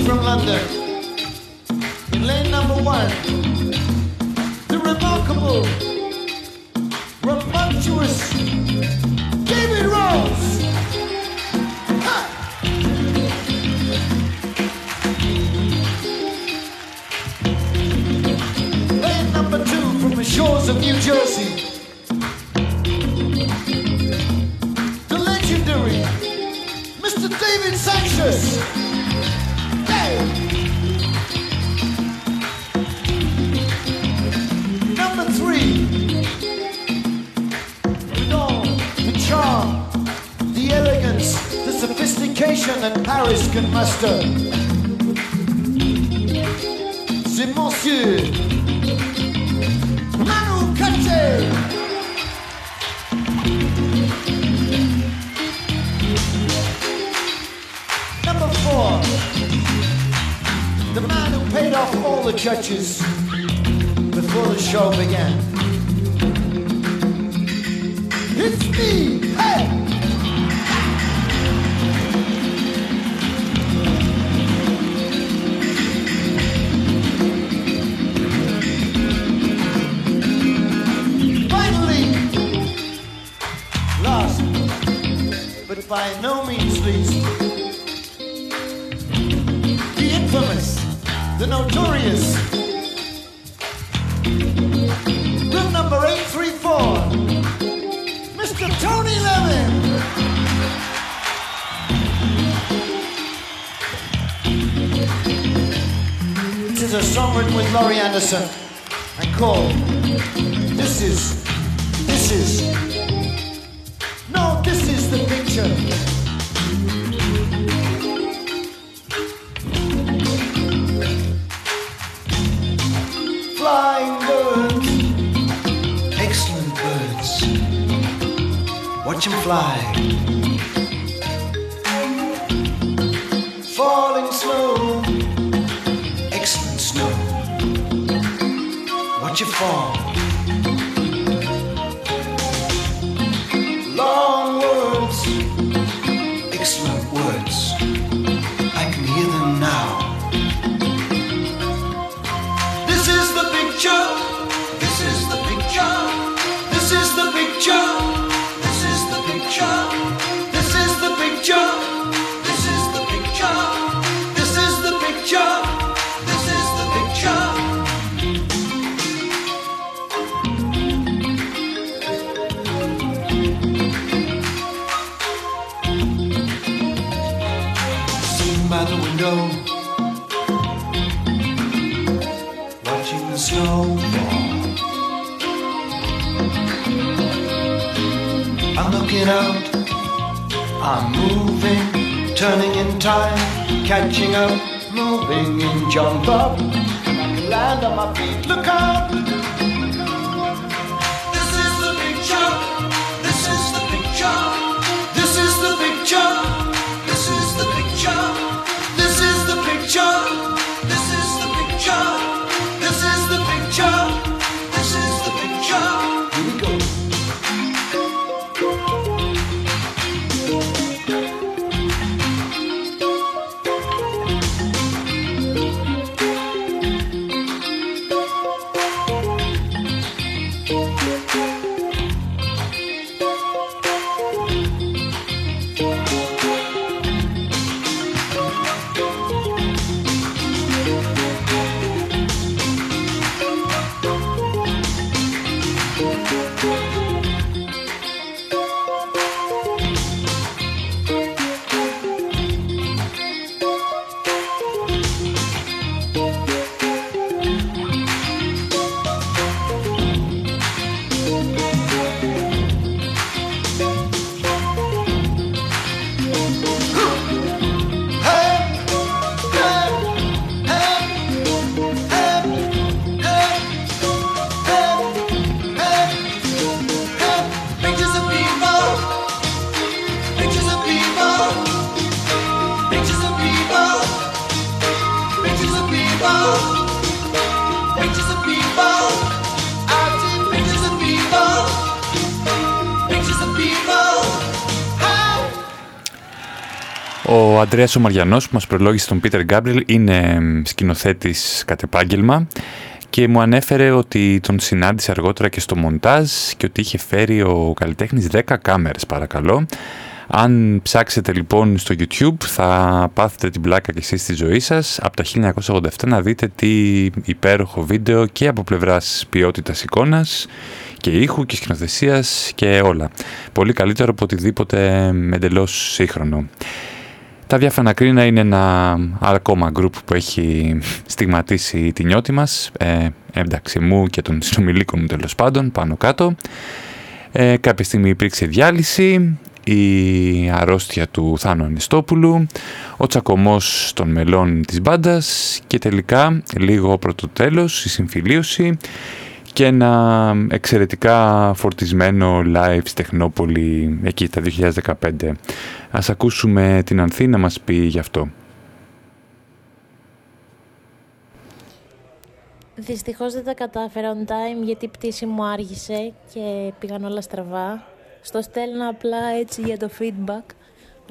[SPEAKER 3] From London. In lane number one, the remarkable, rambunctious David Rose. Lane number two from the shores of New Jersey. The legendary Mr. David Sanchez. nation and Paris can muster. C'est Monsieur Manu Katché. number four. The man who paid off all the churches before the show began. It's me, hey! Laurie Anderson. And called
[SPEAKER 1] Ο Αντρέας Ομαριανός που μας προλόγησε τον Πίτερ Γκάμπριλ είναι σκηνοθέτης κατ' επάγγελμα και μου ανέφερε ότι τον συνάντησε αργότερα και στο μοντάζ και ότι είχε φέρει ο καλλιτέχνης 10 κάμερες παρακαλώ. Αν ψάξετε λοιπόν στο YouTube θα πάθετε την πλάκα και εσείς στη ζωή σας από τα 1987 να δείτε τι υπέροχο βίντεο και από πλευράς ποιότητας εικόνας και ήχου και σκηνοθεσίας και όλα. Πολύ καλύτερο από οτιδήποτε εντελώς σύγχρονο. Τα διάφανα κρίνα είναι ένα ακόμα γκρουπ που έχει στιγματίσει τη νιώτη μας, ε, εντάξει μου και των συνομιλίκων μου τέλος πάντων, πάνω κάτω. Ε, κάποια στιγμή υπήρξε διάλυση, η αρρώστια του Θάνου Ανιστόπουλου, ο τσακωμός των μελών της μπάντας και τελικά λίγο πρώτο τέλος, η συμφιλίωση και ένα εξαιρετικά φορτισμένο live στη Τεχνόπολη εκεί τα 2015. Ας ακούσουμε την Ανθή να μας πει γι' αυτό.
[SPEAKER 19] Δυστυχώς δεν τα κατάφερα on time γιατί η πτήση μου άργησε και πήγαν όλα στραβά. Στο στέλνω απλά έτσι για το feedback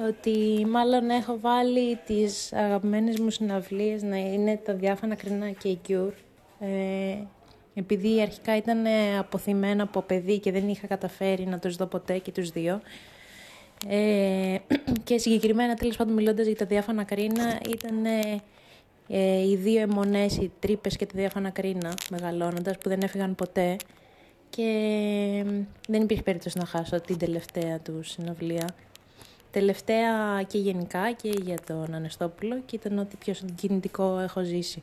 [SPEAKER 19] ότι μάλλον έχω βάλει τις αγαπημένες μου συναυλίες να είναι τα διάφανα κρινά και η Cure. Ε, επειδή αρχικά ήταν αποθυμένα από παιδί και δεν είχα καταφέρει να τους δω ποτέ και τους δύο. Ε, *clears throat* και συγκεκριμένα, τέλος πάντων, μιλώντας για τα διάφανα κρίνα, ήταν ε, οι δύο αιμονές, οι τρύπες και τα διάφανα κρίνα, μεγαλώνοντας, που δεν έφυγαν ποτέ. Και δεν υπήρχε περίπτωση να χάσω την τελευταία του συναυλία. Τελευταία και γενικά και για τον Ανεστόπουλο και ήταν ό,τι πιο συγκινητικό έχω ζήσει.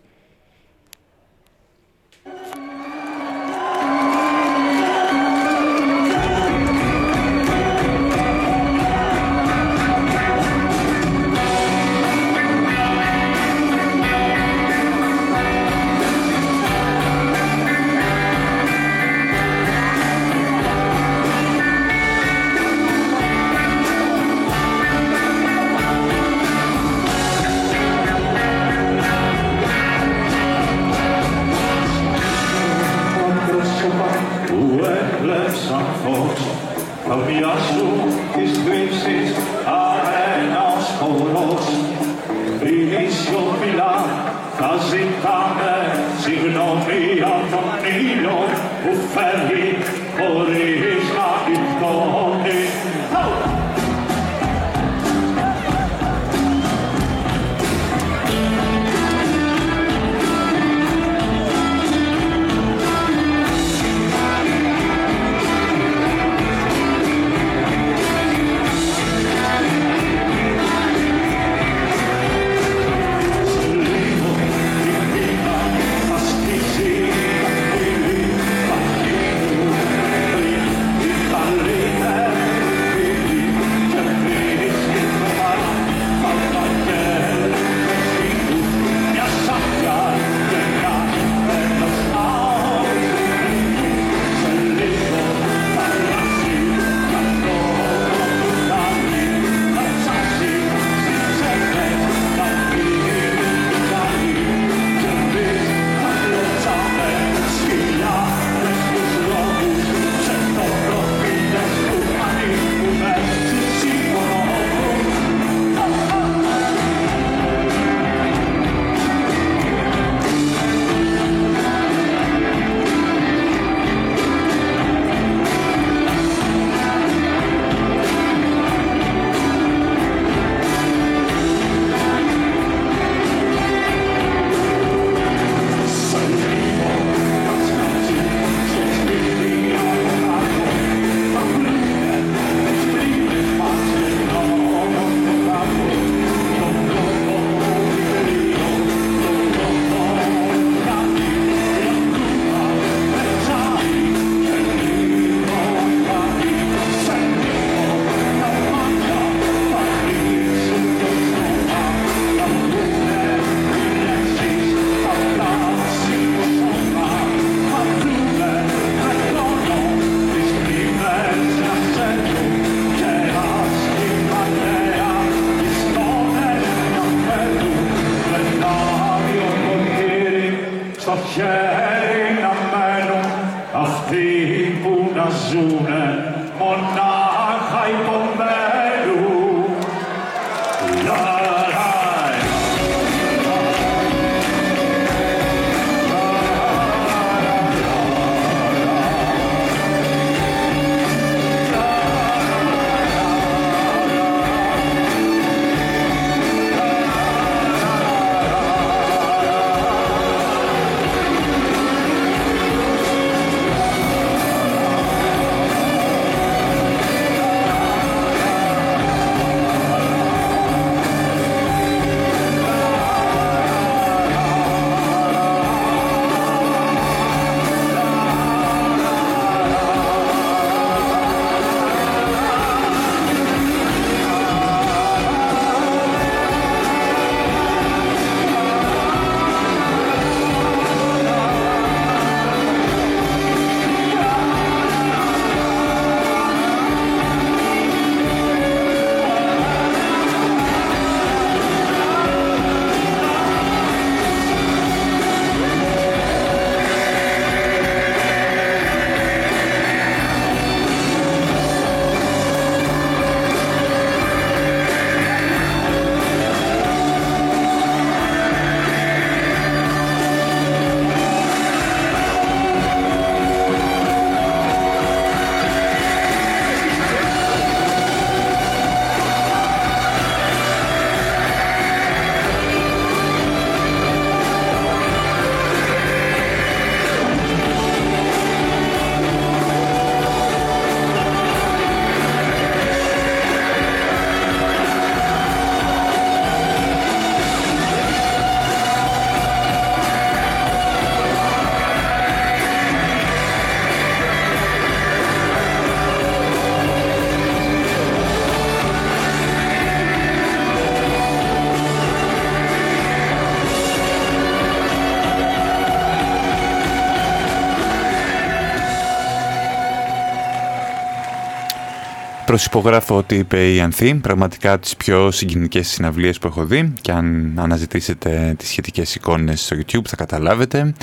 [SPEAKER 1] Προσυπογράφω ότι είπε η Ανθή, πραγματικά τις πιο συγκινητικές συναυλίες που έχω δει και αν αναζητήσετε τις σχετικές εικόνες στο YouTube θα καταλάβετε.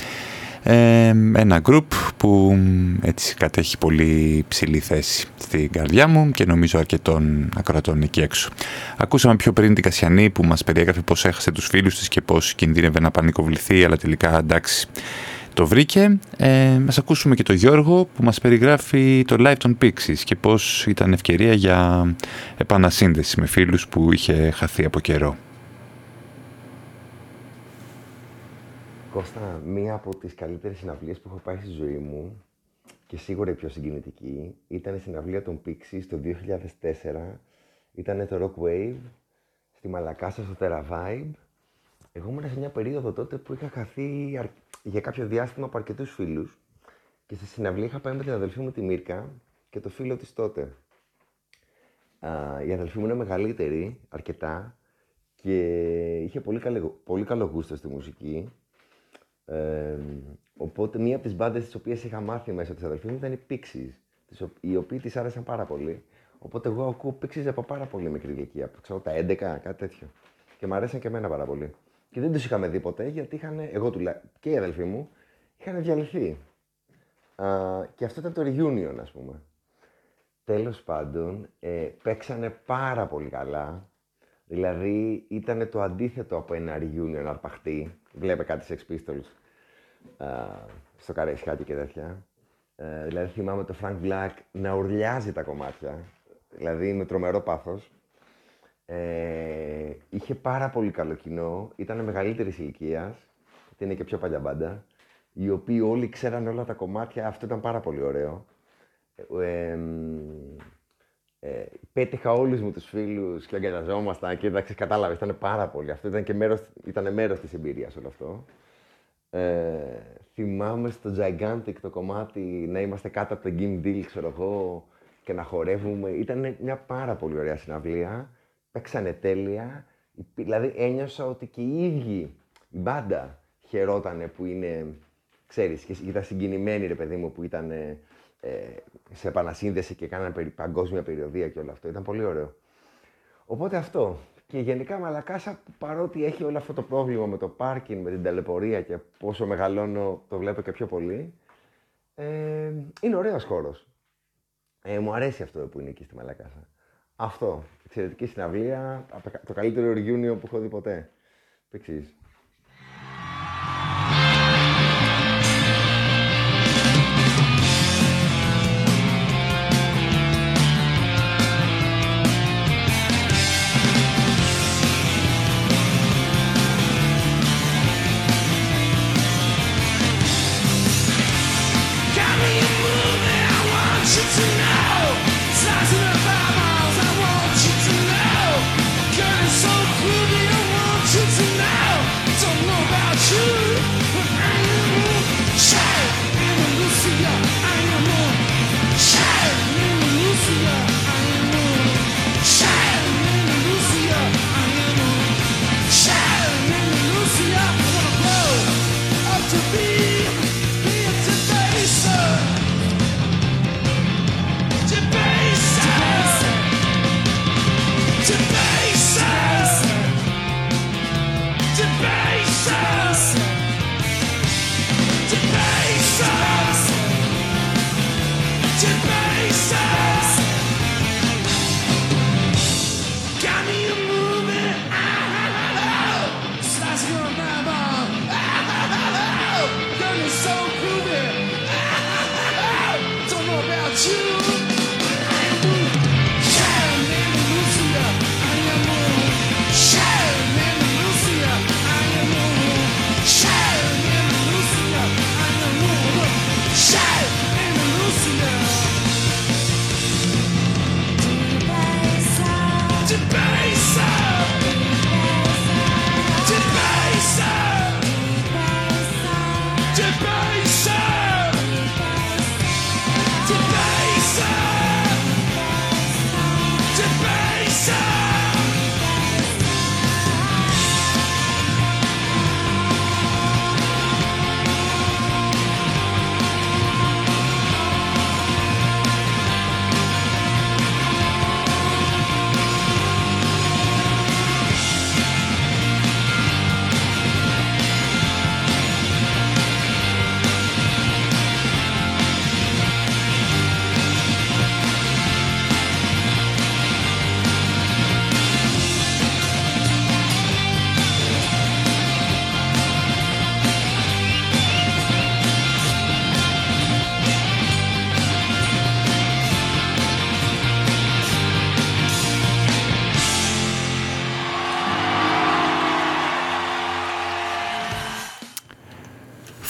[SPEAKER 1] Ε, ένα group που έτσι κατέχει πολύ ψηλή θέση στην καρδιά μου και νομίζω αρκετών ακροατών εκεί έξω. Ακούσαμε πιο πριν την Κασιανή που μας περιέγραφε πως έχασε τους φίλους της και πως κινδύνευε να πανικοβληθεί αλλά τελικά εντάξει το βρήκε. Ε, μας ακούσουμε και τον Γιώργο που μας περιγράφει το live των Pixies και πως ήταν ευκαιρία για επανασύνδεση με φίλους που είχε χαθεί από καιρό.
[SPEAKER 20] Κώστα, μία από τις καλύτερες συναυλίες που έχω πάει στη ζωή μου και σίγουρα η πιο συγκινητική ήταν η συναυλία των Pixies το 2004. Ήταν το Rock Wave στη Μαλακάσα στο Terra Vibe. Εγώ ήμουν σε μια περίοδο τότε που είχα χαθεί για κάποιο διάστημα από αρκετούς φίλους και στη συναυλία είχα πάει με την αδελφή μου τη Μίρκα και το φίλο της τότε. Α, η αδελφή μου είναι μεγαλύτερη, αρκετά, και είχε πολύ καλό, πολύ καλό γούστο στη μουσική. Ε, οπότε μία από τις μπάντες τις οποίες είχα μάθει μέσα της αδελφή μου ήταν οι Pixies, οι οποίοι τη άρεσαν πάρα πολύ. Οπότε εγώ ακούω Pixies από πάρα πολύ μικρή ηλικία, από ξέρω, τα 11, κάτι τέτοιο. Και μου αρέσαν και εμένα πάρα πολύ. Και δεν τους είχαμε δει ποτέ γιατί είχαν, εγώ τουλάχιστον και οι αδελφοί μου, είχαν διαλυθεί. Α, και αυτό ήταν το reunion, ας πούμε. Τέλος πάντων, ε, παίξανε πάρα πολύ καλά. Δηλαδή, ήταν το αντίθετο από ένα reunion αρπαχτή. Βλέπε κάτι Sex Pistols α, στο Καραϊσκάκι και τέτοια. Ε, δηλαδή, θυμάμαι το Frank Black να ουρλιάζει τα κομμάτια. Δηλαδή, με τρομερό πάθος. Ε, είχε πάρα πολύ καλό κοινό, ήταν μεγαλύτερης ηλικίας, γιατί είναι και πιο παλιά μπάντα, οι οποίοι όλοι ξέραν όλα τα κομμάτια, αυτό ήταν πάρα πολύ ωραίο. Ε, ε, πέτυχα όλους μου τους φίλους και αγκαλιαζόμασταν και εντάξει, κατάλαβες, ήταν πάρα πολύ. Αυτό ήταν και μέρος, ήταν μέρος της εμπειρίας όλο αυτό. Ε, θυμάμαι στο Gigantic το κομμάτι να είμαστε κάτω από το Game Deal, ξέρω εγώ, και να χορεύουμε. Ήταν μια πάρα πολύ ωραία συναυλία παίξανε τέλεια. Δηλαδή ένιωσα ότι και οι ίδιοι, η μπάντα, χαιρότανε που είναι, ξέρεις, και ήταν συγκινημένοι ρε παιδί μου που ήταν ε, σε επανασύνδεση και κάνανε παγκόσμια περιοδία και όλο αυτό. Ήταν πολύ ωραίο. Οπότε αυτό. Και γενικά Μαλακάσα, παρότι έχει όλο αυτό το πρόβλημα με το πάρκινγκ, με την ταλαιπωρία και πόσο μεγαλώνω το βλέπω και πιο πολύ, ε, είναι ωραίος χώρος. Ε, μου αρέσει αυτό που είναι εκεί στη Μαλακάσα. Αυτό. Εξαιρετική συναυλία. Το καλύτερο reunion που έχω δει ποτέ. Εξής.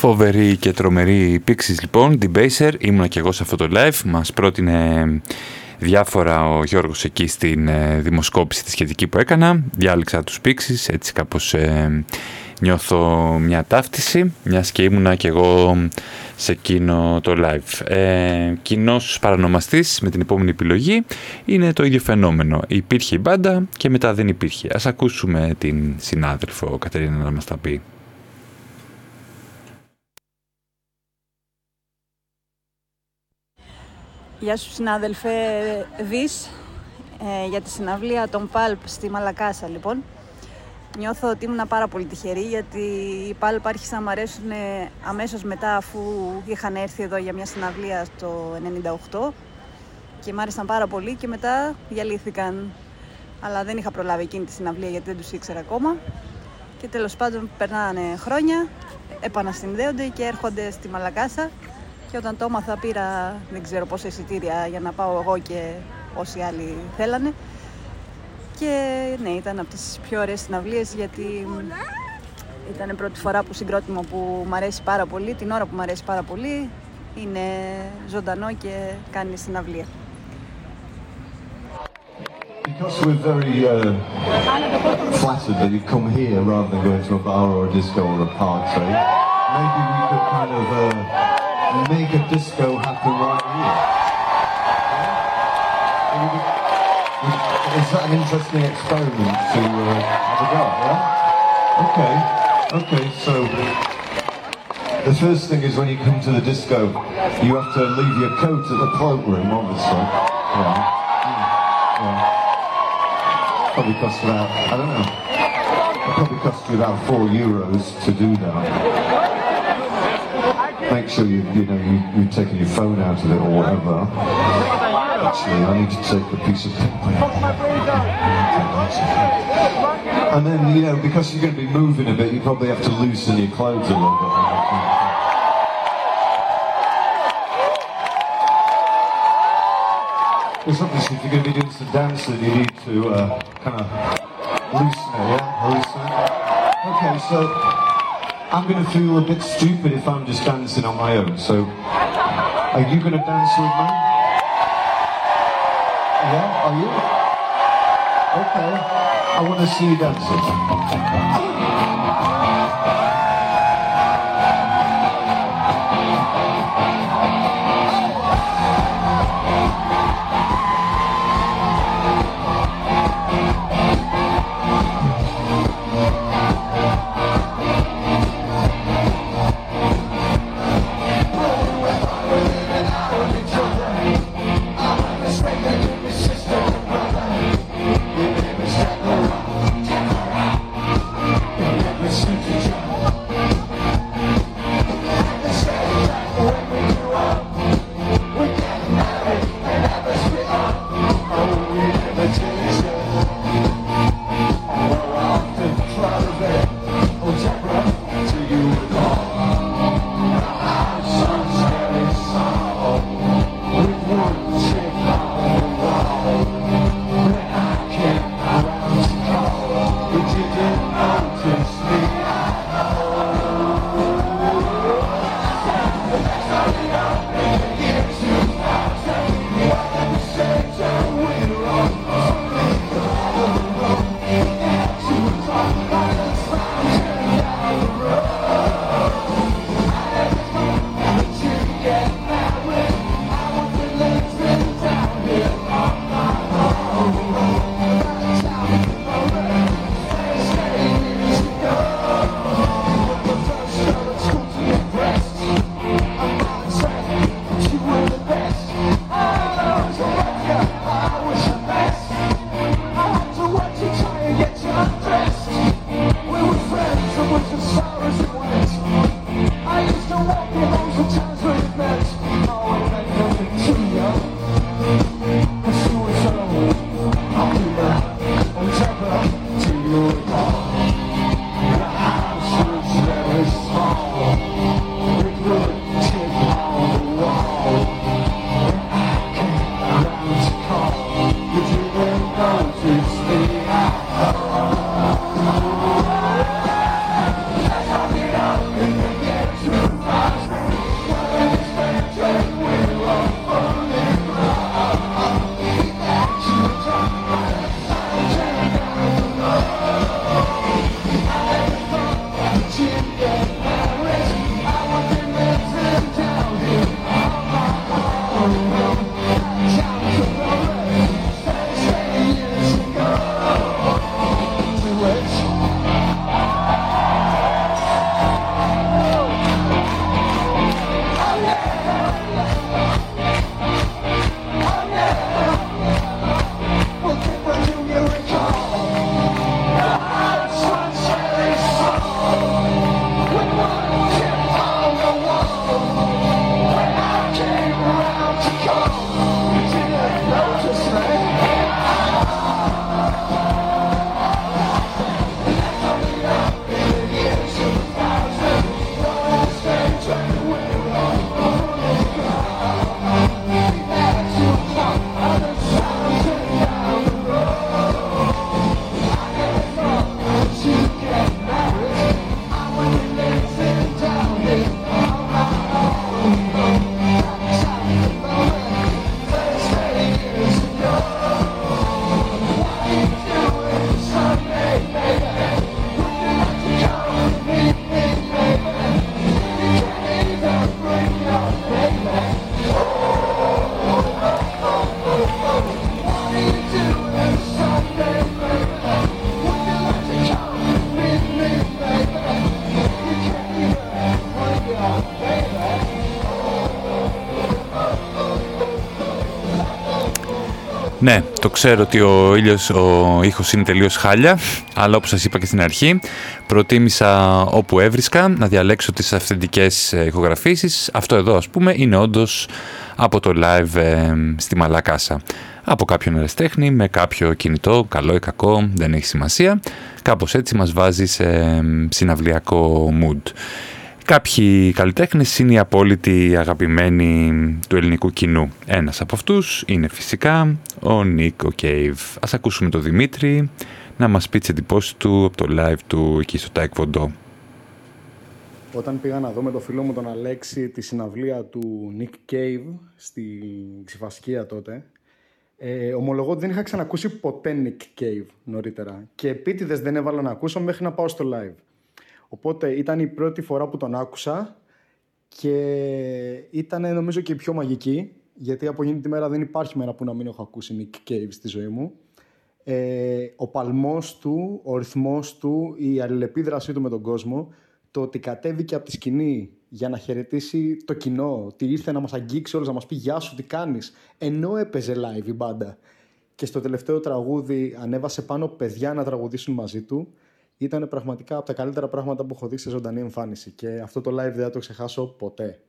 [SPEAKER 1] Φοβερή και τρομερή Pixies λοιπόν, Debaser, ήμουν και εγώ σε αυτό το live, μας πρότεινε διάφορα ο Γιώργος εκεί στην ε, δημοσκόπηση τη σχετική που έκανα, διάλεξα τους Pixies, έτσι κάπως ε, νιώθω μια ταύτιση, μιας και ήμουνα και εγώ σε εκείνο το live. Ε, κοινός παρανομαστής με την επόμενη επιλογή είναι το ίδιο φαινόμενο. Υπήρχε η μπάντα και μετά δεν υπήρχε. Ας ακούσουμε την συνάδελφο Κατερίνα να μας τα πει.
[SPEAKER 21] Γεια σου συνάδελφε Δης, ε, για τη συναυλία των Πάλπ στη Μαλακάσα λοιπόν. Νιώθω ότι ήμουν πάρα πολύ τυχερή γιατί οι Πάλπ άρχισαν να μου αρέσουν ε, αμέσως μετά αφού είχαν έρθει εδώ για μια συναυλία στο 98 και μου άρεσαν πάρα πολύ και μετά διαλύθηκαν. Αλλά δεν είχα προλάβει εκείνη τη συναυλία γιατί δεν τους ήξερα ακόμα. Και τέλος πάντων περνάνε χρόνια, επανασυνδέονται και έρχονται στη Μαλακάσα και όταν το έμαθα πήρα δεν ξέρω πόσα εισιτήρια για να πάω εγώ και όσοι άλλοι θέλανε. Και ναι, ήταν από τις πιο ωραίες συναυλίες γιατί ήταν η πρώτη φορά που συγκρότημα που μου αρέσει πάρα πολύ, την ώρα που μου αρέσει πάρα πολύ, είναι ζωντανό και κάνει συναυλία.
[SPEAKER 22] Because we're very uh, flattered that you come here rather than going to a bar or a disco or a party, maybe we could kind of uh, make a disco happen right here. Is that an interesting experiment to uh, have a go? Yeah? Okay. Okay, so the first thing is when you come to the disco, you have to leave your coat at the cloakroom, obviously. Yeah. Yeah. Probably cost about, I don't know, it probably cost you about four euros to do that. Make sure you, you know, you, you've taken your phone out of it or whatever. Actually, I need to take a piece of paper. And then, you know, because you're going to be moving a bit, you probably have to loosen your clothes a little bit. Because obviously if you're going to be doing some dancing, you need to uh, kind of loosen it, yeah? Loosen it. Okay, so I'm going to feel a bit stupid if I'm just dancing on my own. So are you going to dance with me? Yeah, are you? Okay. I want to see you dancing.
[SPEAKER 1] Ξέρω ότι ο ήλιος, ο ήχος είναι τελείως χάλια, αλλά όπως σας είπα και στην αρχή, προτίμησα όπου έβρισκα να διαλέξω τις αυθεντικές ηχογραφήσεις. Αυτό εδώ ας πούμε είναι όντως από το live ε, στη Μαλακάσα. Από κάποιον εραστέχνη, με κάποιο κινητό, καλό ή κακό, δεν έχει σημασία. Κάπως έτσι μας βάζει σε ε, συναυλιακό mood. Κάποιοι καλλιτέχνες είναι οι απόλυτοι αγαπημένοι του ελληνικού κοινού. Ένας από αυτούς είναι φυσικά ο Νίκο Κέιβ. Ας ακούσουμε τον Δημήτρη να μας πει τις εντυπώσεις του από το live του εκεί στο Taekwondo.
[SPEAKER 23] Όταν πήγα να δω με το φίλο μου τον Αλέξη τη συναυλία του Nick Cave στη Ξηφασκία τότε, ε, ομολογώ ότι δεν είχα ξανακούσει ποτέ Nick Cave νωρίτερα. Και επίτηδες δεν έβαλα να ακούσω μέχρι να πάω στο live. Οπότε ήταν η πρώτη φορά που τον άκουσα και ήταν νομίζω και η πιο μαγική, γιατί από εκείνη τη μέρα δεν υπάρχει μέρα που να μην έχω ακούσει Nick Cave στη ζωή μου. Ε, ο παλμός του, ο ρυθμός του, η αλληλεπίδρασή του με τον κόσμο, το ότι κατέβηκε από τη σκηνή για να χαιρετήσει το κοινό, ότι ήρθε να μας αγγίξει όλους, να μας πει «Γεια σου, τι κάνεις», ενώ έπαιζε live η μπάντα. Και στο τελευταίο τραγούδι ανέβασε πάνω παιδιά να τραγουδήσουν μαζί του ήταν πραγματικά από τα καλύτερα πράγματα που έχω δει σε ζωντανή εμφάνιση και αυτό το live δεν θα το ξεχάσω ποτέ.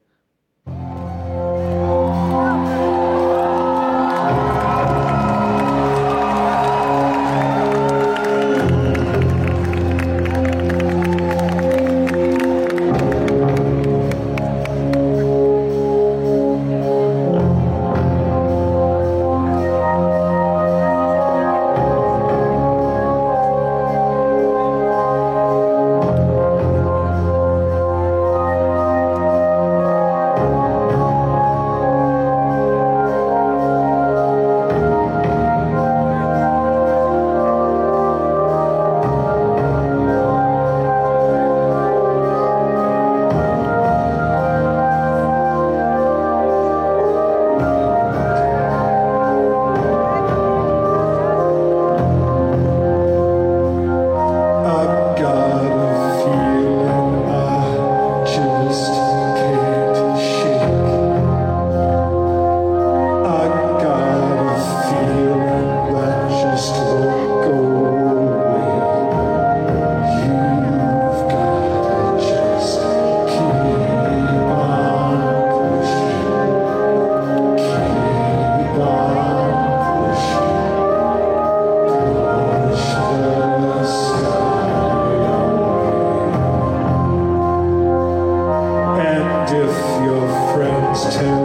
[SPEAKER 24] if your friends tell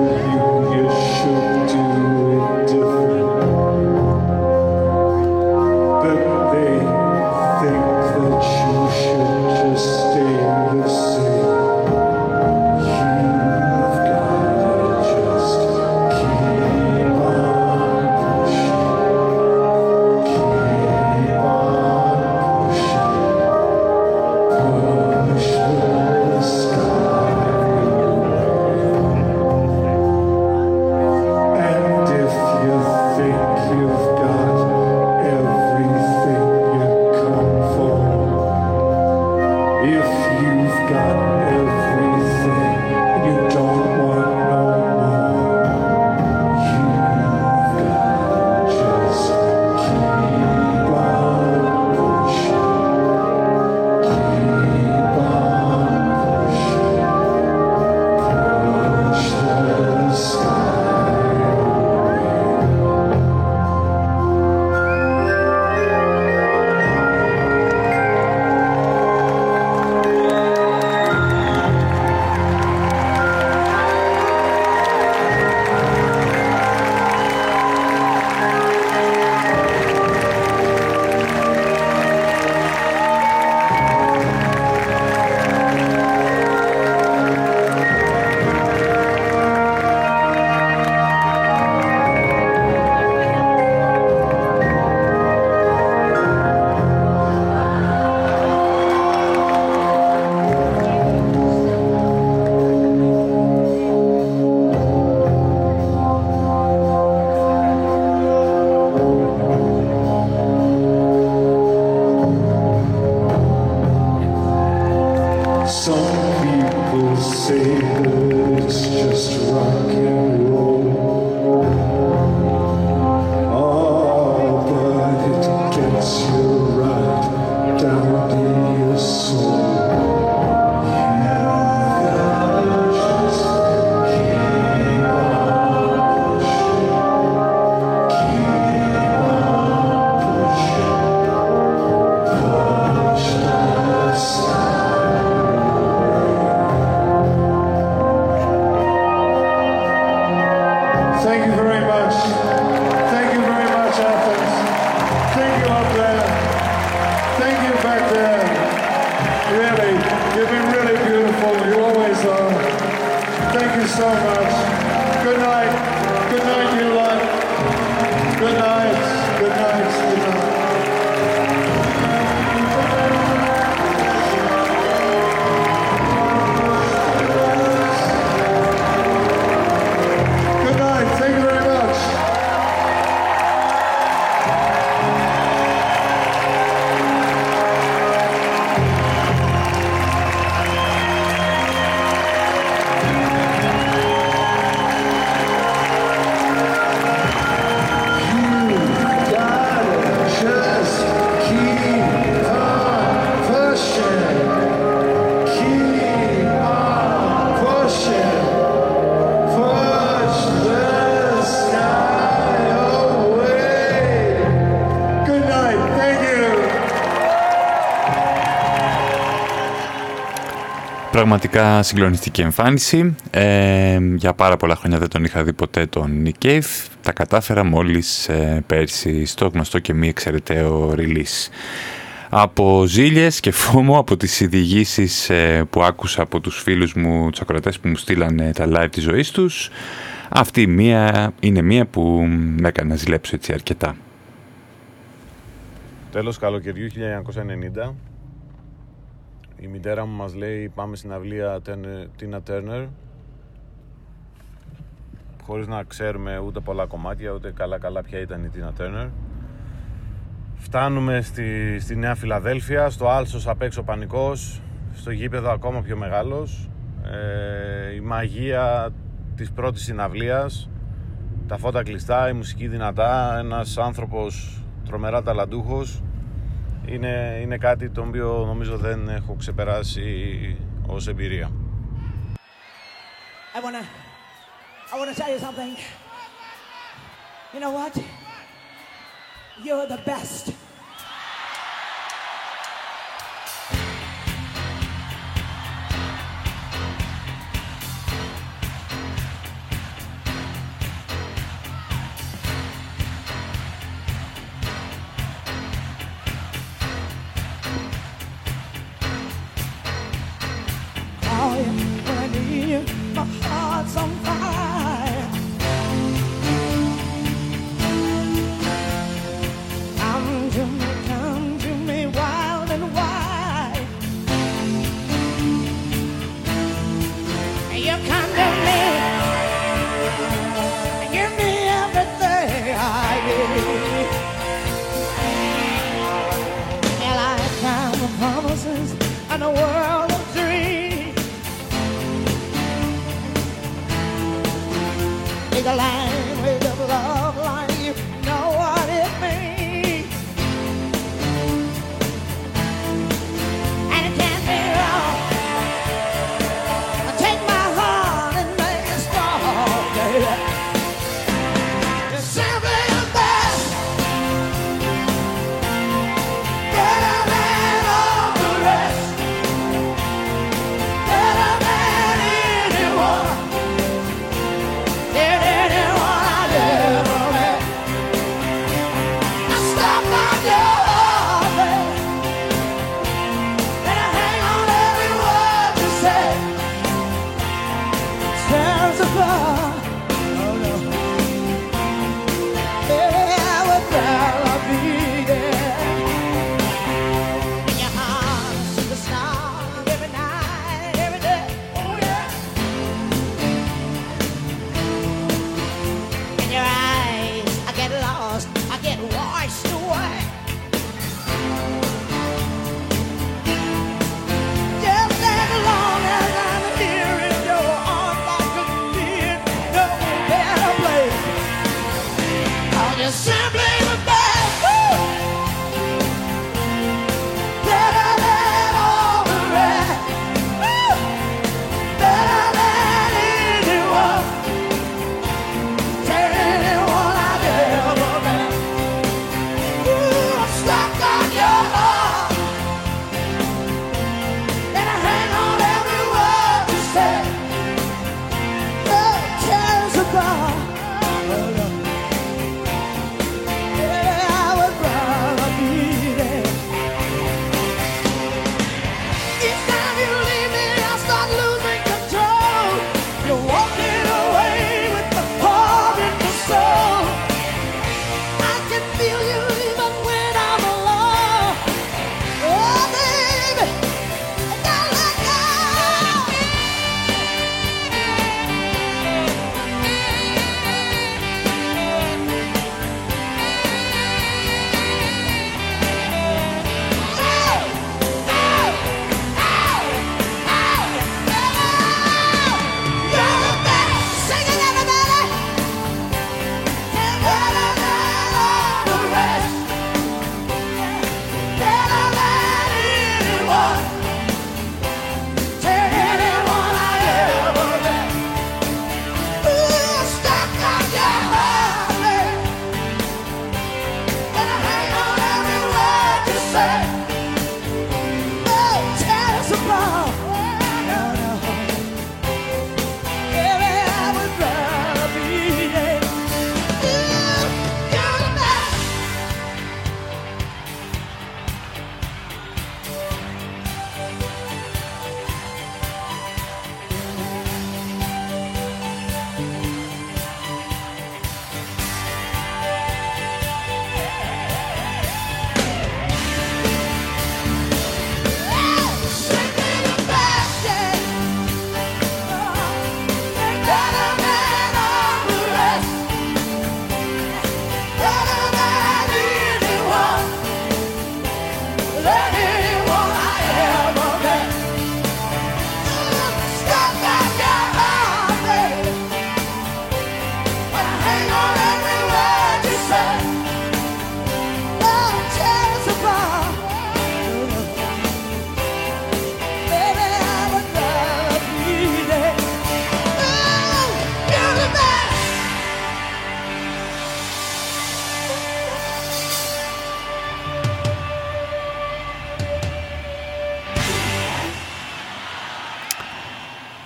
[SPEAKER 1] Πραγματικά συγκλονιστική εμφάνιση. Ε, για πάρα πολλά χρόνια δεν τον είχα δει ποτέ τον Nick Cave. Τα κατάφερα μόλις ε, πέρσι στο γνωστό και μη εξαιρεταίο release. Από ζήλιες και φόμο, από τις ειδηγήσεις ε, που άκουσα από τους φίλους μου, τους ακροατές που μου στείλανε τα live της ζωής τους, αυτή η μία είναι μία που με έκανε να ζηλέψω έτσι αρκετά.
[SPEAKER 25] Τέλος καλοκαιριού 1990 η μητέρα μου μας λέει πάμε στην αυλία Τίνα Turner χωρίς να ξέρουμε ούτε πολλά κομμάτια ούτε καλά καλά ποια ήταν η Τίνα Turner Φτάνουμε στη, στη Νέα Φιλαδέλφια, στο Άλσος απ' έξω πανικός, στο γήπεδο ακόμα πιο μεγάλος. Ε, η μαγεία της πρώτης συναυλίας, τα φώτα κλειστά, η μουσική δυνατά, ένας άνθρωπος τρομερά ταλαντούχος. Είναι, είναι κάτι το οποίο νομίζω δεν έχω ξεπεράσει ως εμπειρία.
[SPEAKER 26] I wanna, I wanna tell you something. You know what? You're the best.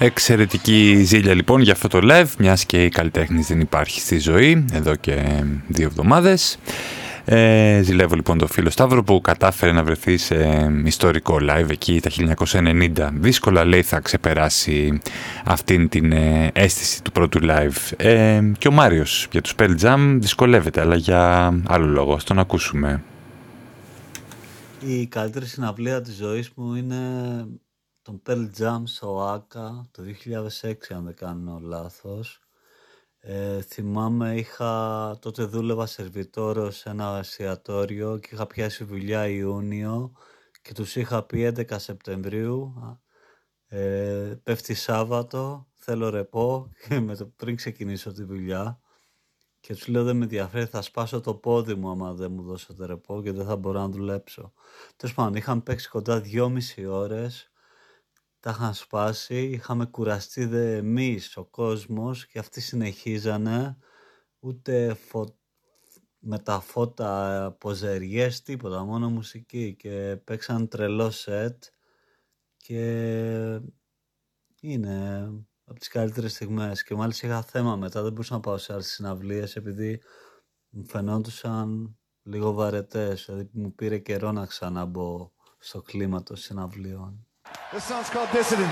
[SPEAKER 1] Εξαιρετική ζήλια λοιπόν για αυτό το live, μιας και η καλλιτέχνη δεν υπάρχει στη ζωή εδώ και δύο εβδομάδες. Ε, ζηλεύω λοιπόν τον φίλο Σταύρο που κατάφερε να βρεθεί σε ιστορικό live εκεί τα 1990. Δύσκολα λέει θα ξεπεράσει αυτήν την ε, αίσθηση του πρώτου live. Ε, και ο Μάριος για τους Pearl Jam δυσκολεύεται αλλά για άλλο λόγο. Στον ακούσουμε.
[SPEAKER 27] Η καλύτερη συναυλία της ζωής μου είναι τον Pearl Jam στο ΆΚΑ το 2006 αν δεν κάνω λάθος. Ε, θυμάμαι είχα, τότε δούλευα σερβιτόρο σε ένα εστιατόριο και είχα πιάσει δουλειά Ιούνιο και τους είχα πει 11 Σεπτεμβρίου ε, πέφτει Σάββατο, θέλω ρεπό και με το, πριν ξεκινήσω τη δουλειά και τους λέω δεν με ενδιαφέρει θα σπάσω το πόδι μου άμα δεν μου δώσετε ρεπό και δεν θα μπορώ να δουλέψω. Τέλος πάντων είχαν παίξει κοντά δυόμιση ώρες τα είχαν σπάσει, είχαμε κουραστεί δε εμείς ο κόσμος και αυτοί συνεχίζανε ούτε φω... με τα φώτα ποζεριές τίποτα, μόνο μουσική και παίξαν τρελό σετ και είναι από τις καλύτερες στιγμές και μάλιστα είχα θέμα μετά, δεν μπορούσα να πάω σε άλλες συναυλίες επειδή μου φαινόντουσαν λίγο βαρετές, δηλαδή μου πήρε καιρό να ξαναμπω στο κλίμα των συναυλίων.
[SPEAKER 28] This song's called Dissident.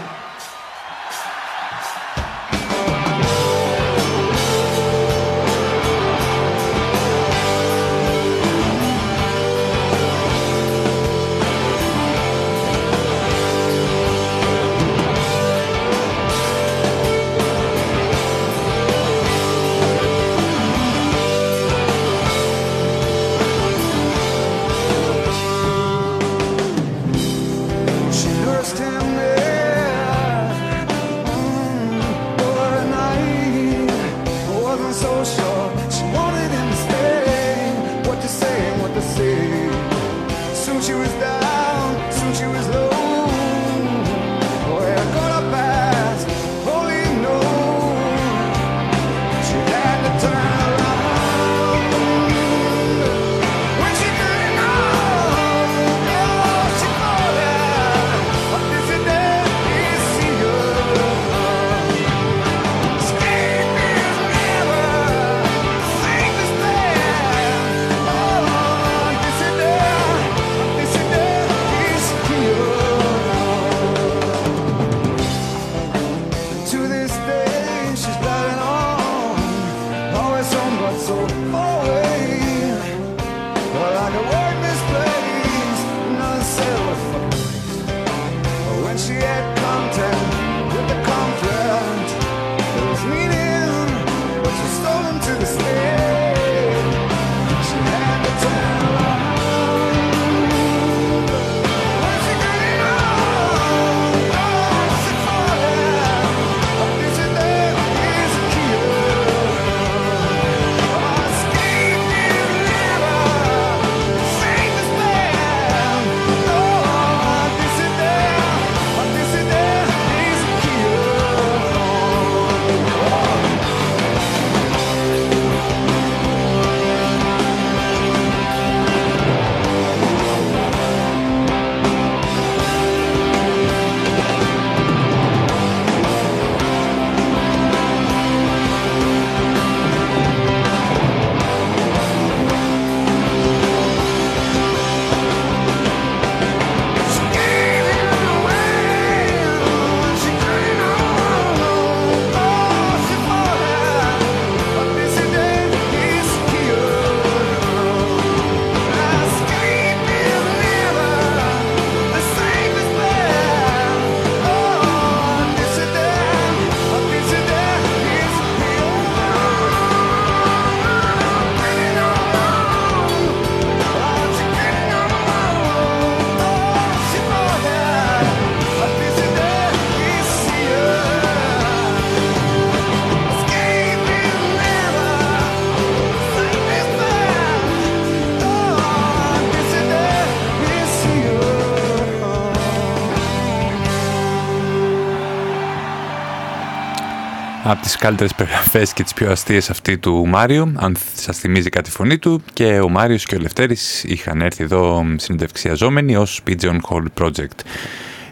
[SPEAKER 1] Από τις καλύτερες περιγραφές και τις πιο αστείες αυτή του Μάριο, αν σας θυμίζει κάτι η φωνή του, και ο Μάριος και ο Λευτέρης είχαν έρθει εδώ συνεντευξιαζόμενοι ως Pigeon Hole Project.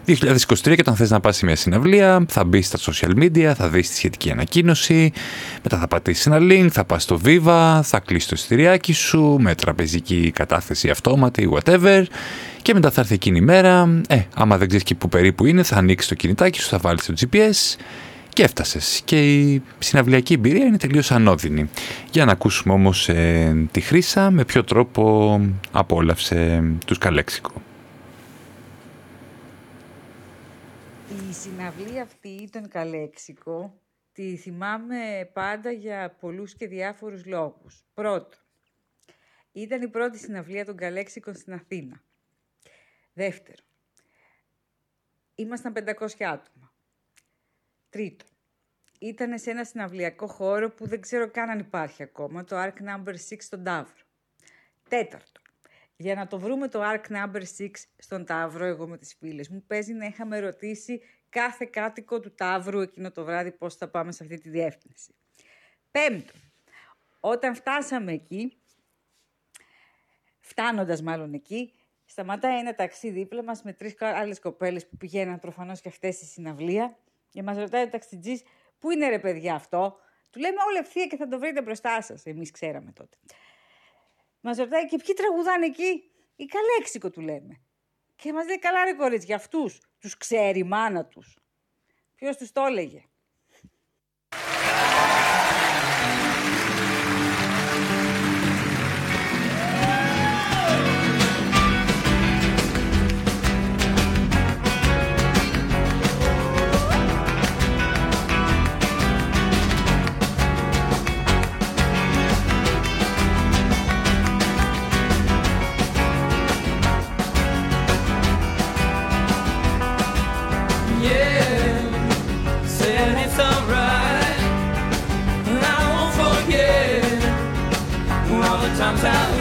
[SPEAKER 1] 2023 και όταν θες να πας σε μια συναυλία θα μπεις στα social media, θα δεις τη σχετική ανακοίνωση, μετά θα πατήσεις ένα link, θα πας στο Viva, θα κλείσεις το εισιτηριάκι σου με τραπεζική κατάθεση αυτόματη, whatever. Και μετά θα έρθει εκείνη η μέρα, ε, άμα δεν ξέρεις και που περίπου είναι θα ανοίξεις το κινητάκι σου, θα βάλεις το GPS και έφτασες. Και η συναυλιακή εμπειρία είναι τελείως ανώδυνη. Για να ακούσουμε όμως ε, τη Χρύσα με ποιο τρόπο απόλαυσε τους Καλέξικο.
[SPEAKER 29] Η συναυλία αυτή, τον Καλέξικο, τη θυμάμαι πάντα για πολλούς και διάφορους λόγους. Πρώτον, ήταν η πρώτη συναυλία των Καλέξικων στην Αθήνα. Δεύτερον, ήμασταν 500 άτομα. Τρίτον, ήταν σε ένα συναυλιακό χώρο που δεν ξέρω καν αν υπάρχει ακόμα, το Arc Number 6 στον Ταύρο. Τέταρτον, για να το βρούμε το Arc Number 6 στον Ταύρο, εγώ με τις φίλες μου, παίζει να είχαμε ρωτήσει κάθε κάτοικο του Ταύρου εκείνο το βράδυ πώς θα πάμε σε αυτή τη διεύθυνση. Πέμπτον, όταν φτάσαμε εκεί, φτάνοντας μάλλον εκεί, σταματάει ένα ταξί δίπλα μας με τρεις άλλες κοπέλες που πηγαίναν προφανώς και αυτές στη συναυλία και μας ρωτάει ο ταξιτζής, πού είναι ρε παιδιά αυτό; Του λέμε όλα ευθεία και θα το βρείτε μπροστά σας. Εμείς ξέραμε τότε. Μας ρωτάει και ποιοι τραγουδάνε εκεί; Η καλέξικο του λέμε. Και μας λέει καλά ρε κορίτσια, αυτούς τους ξέρει η μάνα τους. Ποιος τους το έλεγε;
[SPEAKER 7] out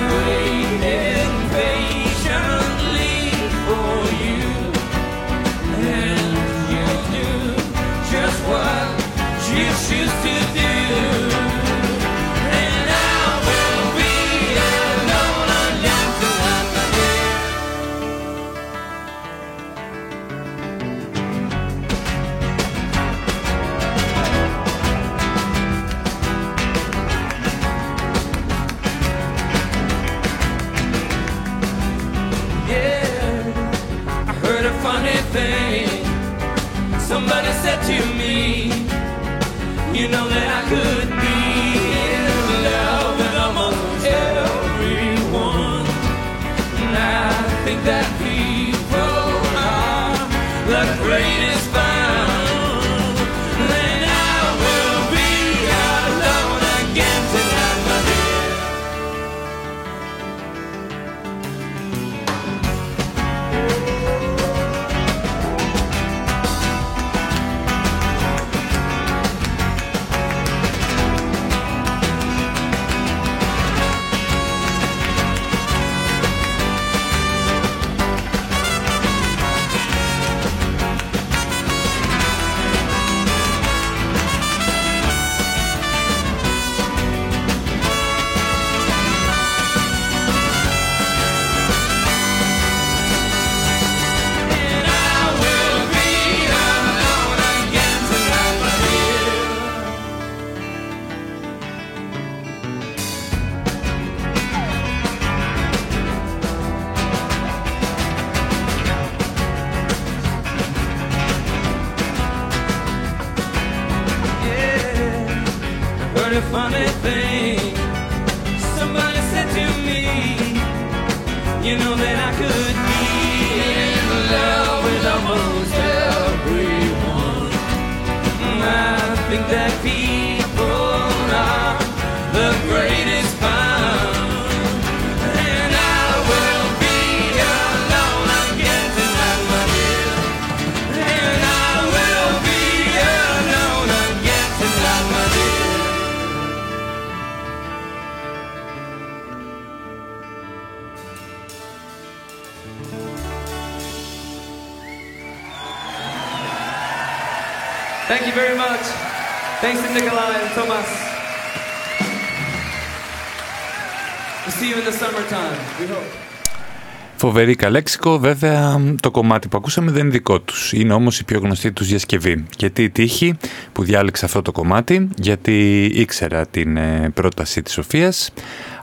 [SPEAKER 1] Φοβερή καλέξικο, βέβαια το κομμάτι που ακούσαμε δεν είναι δικό τους, είναι όμως η πιο γνωστή τους διασκευή. Γιατί η τύχη που διάλεξε αυτό το κομμάτι, γιατί ήξερα την ε, πρόταση της Σοφίας,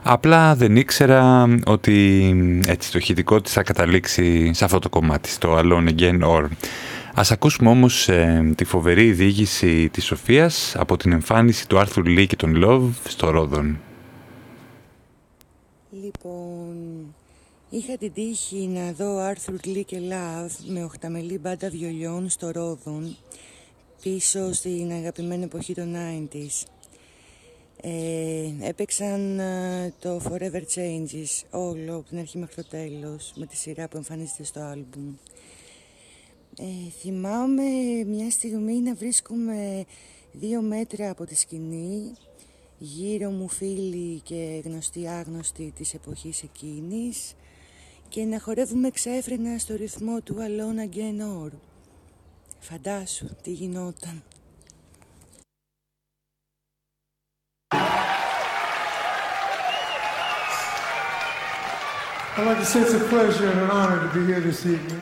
[SPEAKER 1] απλά δεν ήξερα ότι έτσι το ηχητικό της θα καταλήξει σε αυτό το κομμάτι, στο Alone Again Or. Ας ακούσουμε όμως ε, τη φοβερή διήγηση της Σοφίας από την εμφάνιση του Άρθουρ Λί και των Love στο Ρόδον.
[SPEAKER 30] Λοιπόν, είχα την τύχη να δω Arthur Lee και Love με οχταμελή μπάντα βιολιών στο Ρόδον πίσω στην αγαπημένη εποχή των 90s. Ε, έπαιξαν ε, το Forever Changes όλο από την αρχή μέχρι το τέλος με τη σειρά που εμφανίζεται στο άλμπουμ. Ε, θυμάμαι μια στιγμή να βρίσκομαι δύο μέτρα από τη σκηνή γύρω μου φίλοι και γνωστοί άγνωστοι της εποχής εκείνης και να χορεύουμε ξέφρενα στο ρυθμό του Alone Again Or. Φαντάσου τι γινόταν.
[SPEAKER 24] I'd like to say it's a pleasure and an honor to be here this evening.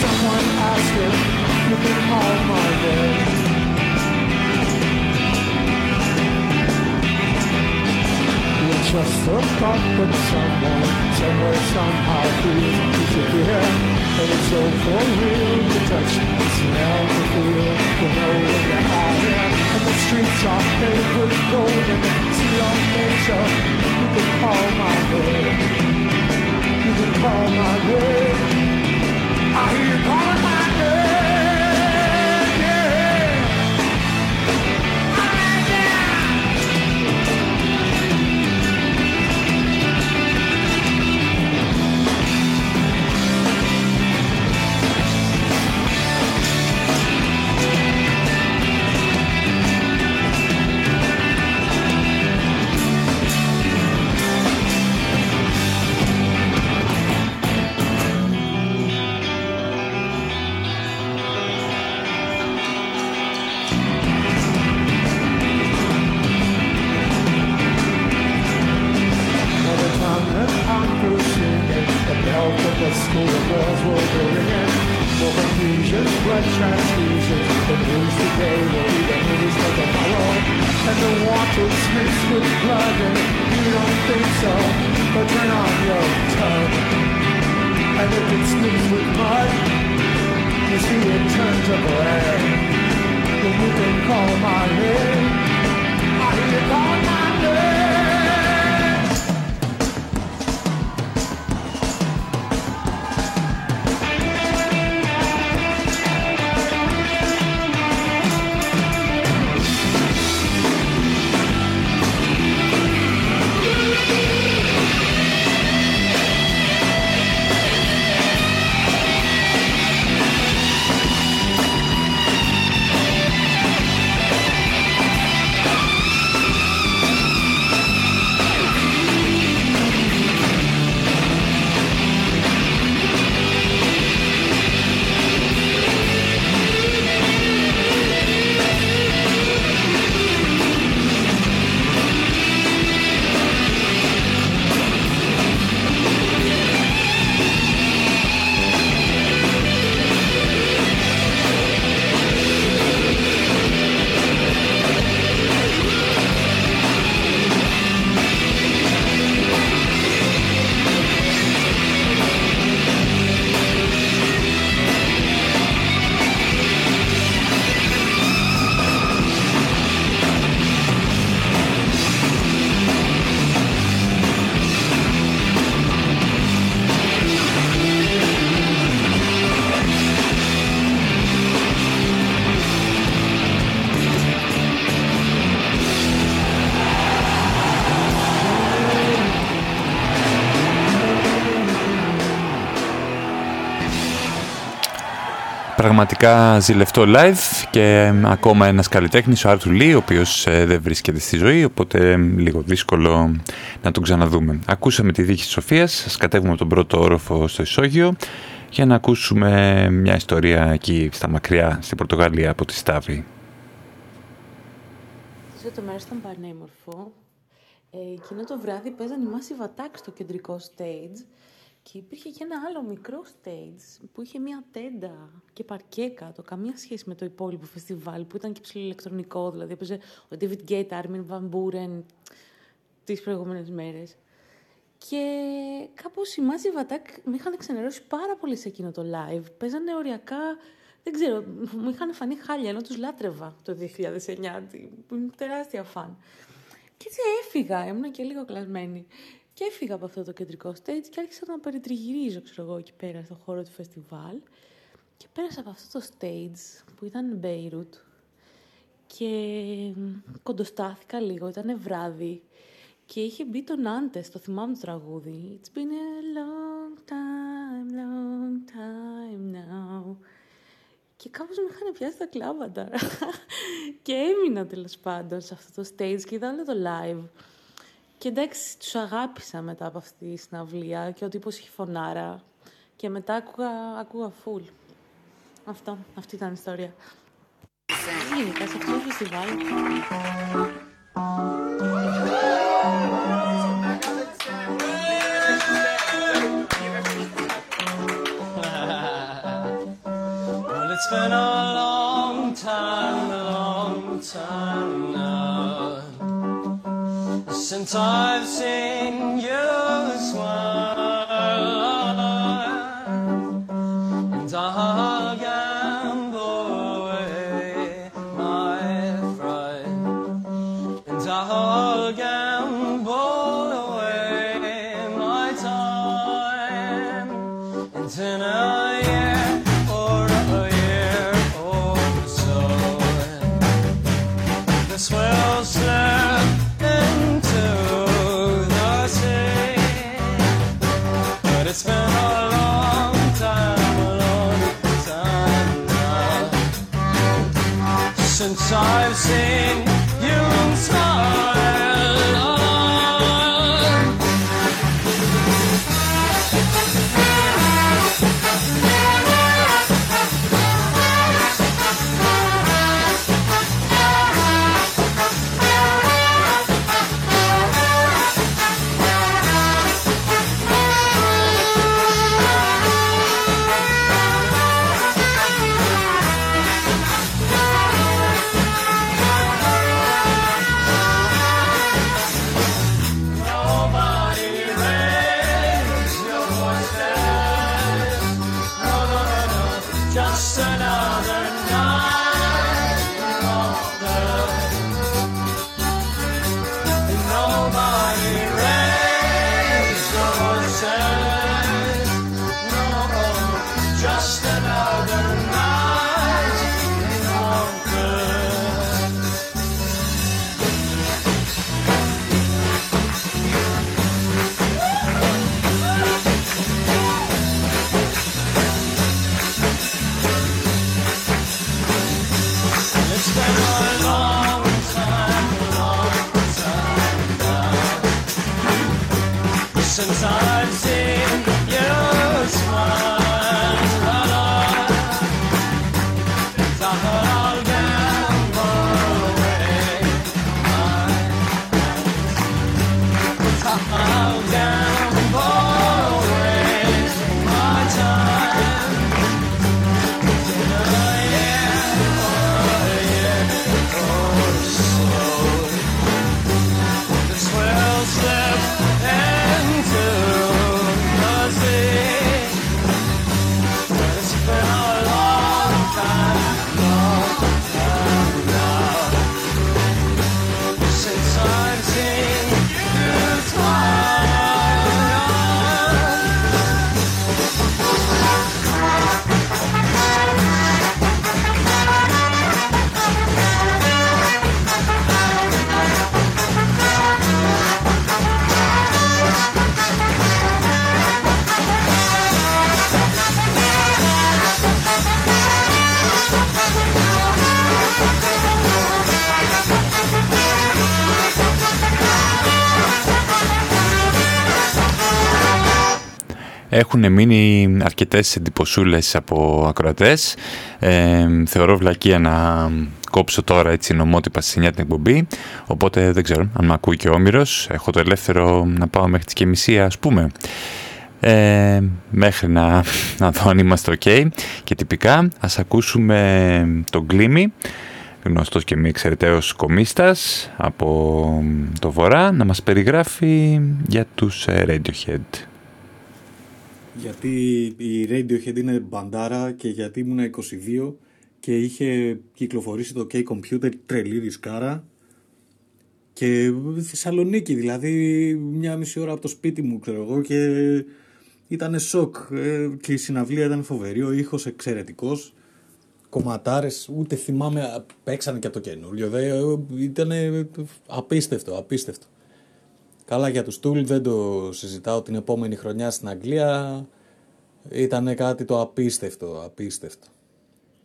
[SPEAKER 24] Someone asked if you can call my name. You're just a thought that someone, somewhere, somehow feels disappear. And it's so for real to touch, to smell, to feel, to know when you're. And the streets are paved with gold and see your nature. You can call my name music on my name. I hear you
[SPEAKER 28] calling
[SPEAKER 1] Πραγματικά ζηλευτό live και ακόμα ένας καλλιτέχνης, ο Άρτου Λί, ο οποίος ε, δεν βρίσκεται στη ζωή, οπότε λίγο δύσκολο να τον ξαναδούμε. Ακούσαμε τη δίκη της Σοφίας, σας κατέβουμε τον πρώτο όροφο στο ισόγειο για να ακούσουμε μια ιστορία εκεί στα μακριά, στην Πορτογαλία από τη Στάβη.
[SPEAKER 31] Αυτό το μέρος ήταν πανέμορφο. Ε, εκείνο το βράδυ παίζαν οι Massive Attack στο κεντρικό stage και υπήρχε και ένα άλλο μικρό stage που είχε μια τέντα και παρκέ κάτω, καμία σχέση με το υπόλοιπο φεστιβάλ που ήταν και ψηλοελεκτρονικό, δηλαδή έπαιζε ο David Guetta, Armin Van Buren τις προηγούμενες μέρες. Και κάπως οι Massive Attack με είχαν ξενερώσει πάρα πολύ σε εκείνο το live. Παίζανε οριακά, δεν ξέρω, μου είχαν φανεί χάλια, ενώ τους λάτρευα το 2009, που είμαι τεράστια φαν. Και έτσι έφυγα, ήμουν και λίγο κλασμένη. Και έφυγα από αυτό το κεντρικό stage και άρχισα να περιτριγυρίζω, ξέρω εγώ, εκεί πέρα στο χώρο του φεστιβάλ. Και πέρασα από αυτό το stage που ήταν Beirut και κοντοστάθηκα λίγο, ήταν βράδυ και είχε μπει τον Άντες, το θυμάμαι το τραγούδι. It's been a long time, long time now. Και κάπως με είχαν πιάσει τα κλάματα. *laughs* και έμεινα τέλος πάντων σε αυτό το stage και είδα όλο το live. Και εντάξει, τους αγάπησα μετά από αυτή τη συναυλία και ο τύπος είχε φωνάρα. Και μετά άκουγα, άκουγα full. Αυτό, αυτή ήταν η ιστορία. Γενικά σε αυτό το φεστιβάλ.
[SPEAKER 7] Well, it's been a long time, a long time now since I've seen you smile, and I'll gamble away my fright, and I'll gamble away my time, and in a year or a year or so. This will slip since I've seen
[SPEAKER 1] έχουν μείνει αρκετές εντυπωσούλες από ακροατές. Ε, θεωρώ βλακία να κόψω τώρα έτσι νομότυπα στη 9 την εκπομπή, οπότε δεν ξέρω αν με ακούει και ο Όμηρος. Έχω το ελεύθερο να πάω μέχρι τις και μισή ας πούμε. Ε, μέχρι να, να δω αν είμαστε ok και τυπικά ας ακούσουμε τον Γκλίμι γνωστός και μη εξαιρεταίος κομίστας από το Βορρά να μας περιγράφει για τους ε, Radiohead.
[SPEAKER 32] Γιατί η Radiohead είναι μπαντάρα και γιατί ήμουν 22 και είχε κυκλοφορήσει το K-Computer τρελή δισκάρα και Θεσσαλονίκη δηλαδή μια μισή ώρα από το σπίτι μου ξέρω εγώ και ήταν σοκ. Ε, και η συναυλία ήταν φοβερή, ο ήχος εξαιρετικός. Κομματάρες, ούτε θυμάμαι, παίξανε και από το καινούριο, ήταν απίστευτο, απίστευτο. Καλά για τους Tool δεν το συζητάω την επόμενη χρονιά στην Αγγλία, ήταν κάτι το απίστευτο, απίστευτο.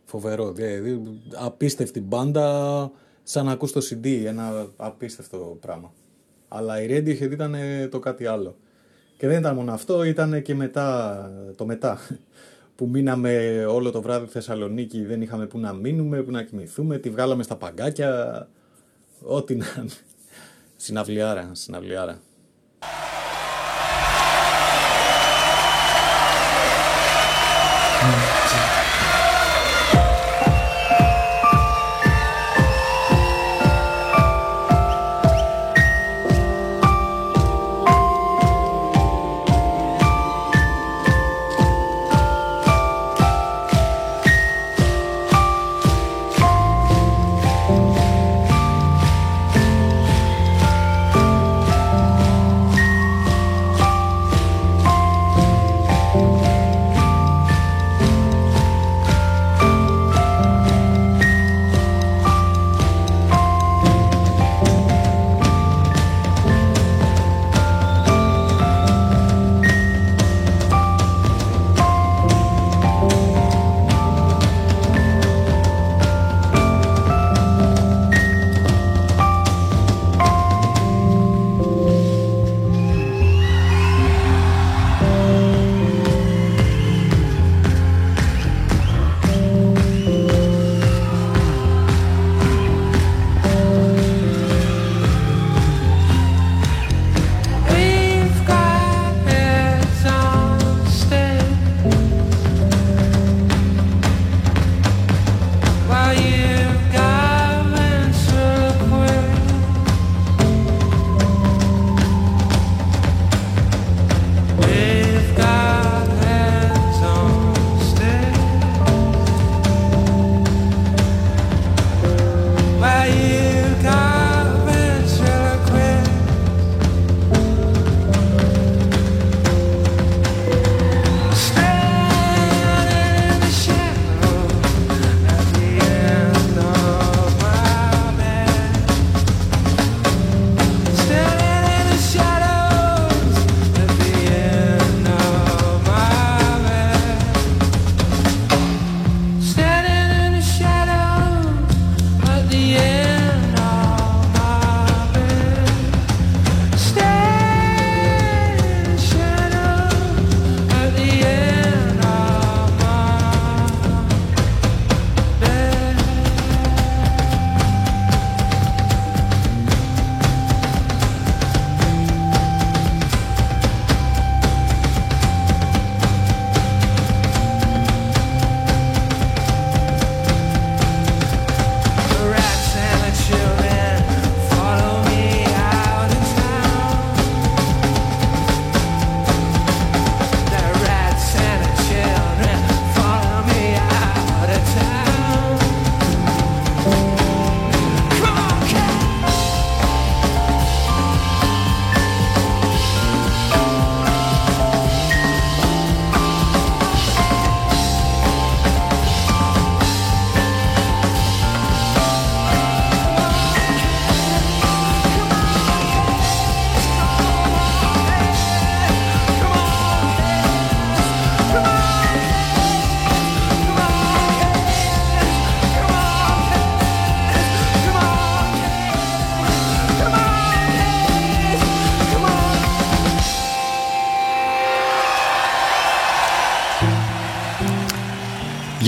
[SPEAKER 32] Φοβερό, δηλαδή απίστευτη μπάντα, σαν να ακούς το CD, ένα απίστευτο πράγμα. Αλλά η Radiohead ήταν το κάτι άλλο. Και δεν ήταν μόνο αυτό, ήταν και μετά, το μετά *laughs* που μείναμε όλο το βράδυ Θεσσαλονίκη, δεν είχαμε που να μείνουμε, που να κοιμηθούμε, τη βγάλαμε στα παγκάκια, ό,τι να Συναυλιάρα, συναυλιάρα.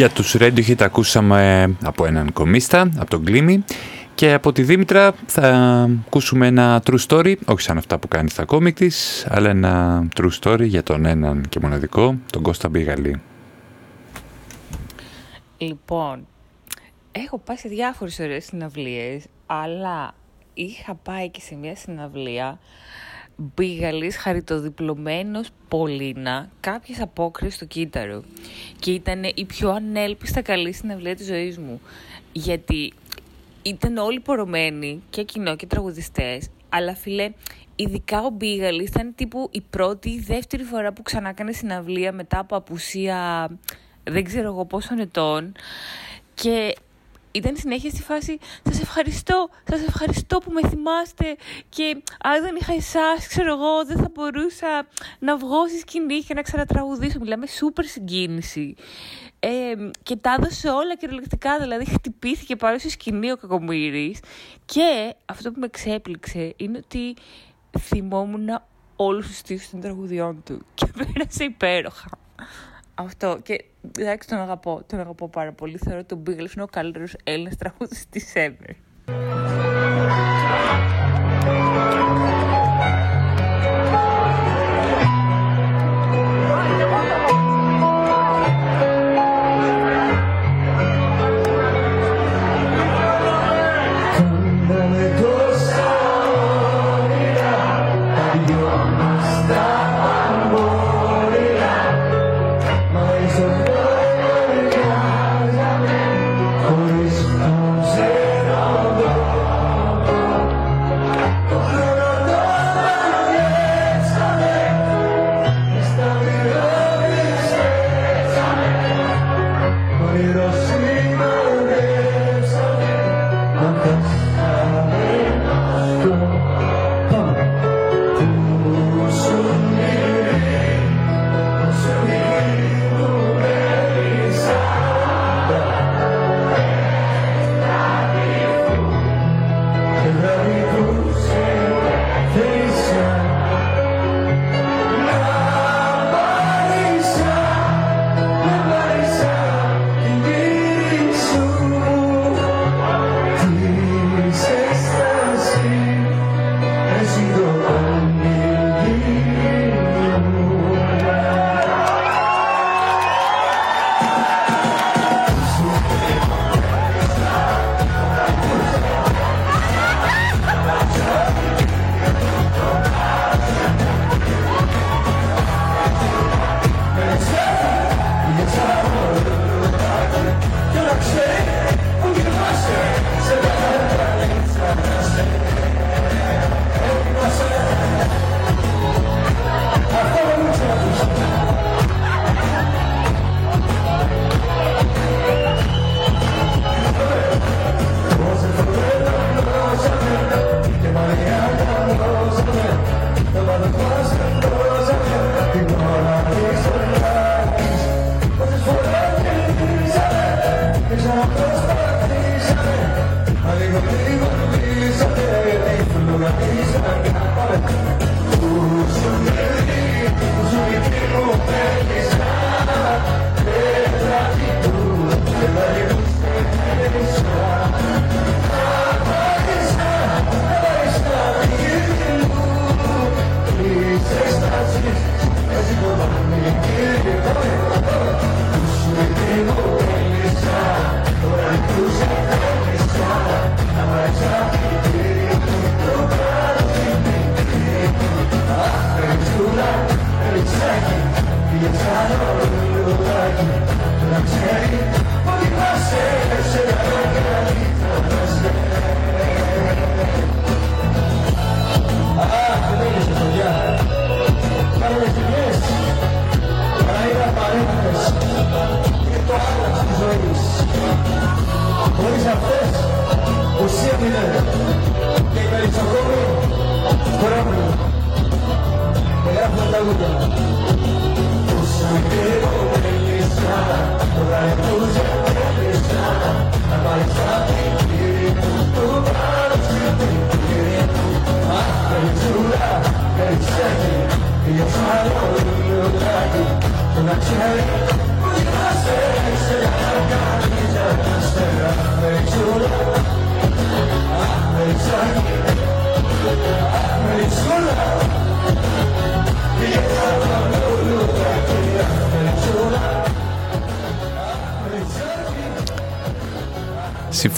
[SPEAKER 1] Για τους Radiohead ακούσαμε από έναν κομίστα, από τον Κλίμη και από τη Δήμητρα θα ακούσουμε ένα true story, όχι σαν αυτά που κάνεις στα κόμικ της, αλλά ένα true story για τον έναν και μοναδικό, τον Κώστα Μπίγαλη.
[SPEAKER 33] Λοιπόν, έχω πάει σε διάφορες ωραίες συναυλίες, αλλά είχα πάει και σε μια συναυλία Μπίγαλης χαριτοδιπλωμένος Πολίνα κάποιες απόκριες στο κύτταρο και ήταν η πιο ανέλπιστα καλή συναυλία της ζωής μου. Γιατί ήταν όλοι πορωμένοι και κοινό και τραγουδιστές αλλά φίλε ειδικά ο Μπίγαλης ήταν τύπου η πρώτη ή δεύτερη φορά που ξανά έκανε συναυλία μετά από απουσία δεν ξέρω εγώ πόσων ετών. Και ήταν συνέχεια στη φάση «Σας ευχαριστώ, σας ευχαριστώ που με θυμάστε και αν δεν είχα εσάς, ξέρω εγώ, δεν θα μπορούσα να βγω στη σκηνή και να ξανατραγουδήσω». Μιλάμε σούπερ συγκίνηση. Ε, και τα έδωσε όλα κυριολεκτικά, δηλαδή χτυπήθηκε πάνω στη σκηνή ο Κακομύρης και αυτό που με ξέπληξε είναι ότι θυμόμουν όλους τους στίχους των τραγουδιών του και *laughs* πέρασε υπέροχα. Αυτό. Και εντάξει τον αγαπώ. Τον αγαπώ πάρα πολύ. Θεωρώ τον Beagles είναι ο καλύτερος Έλληνας τραγουδιστής ever.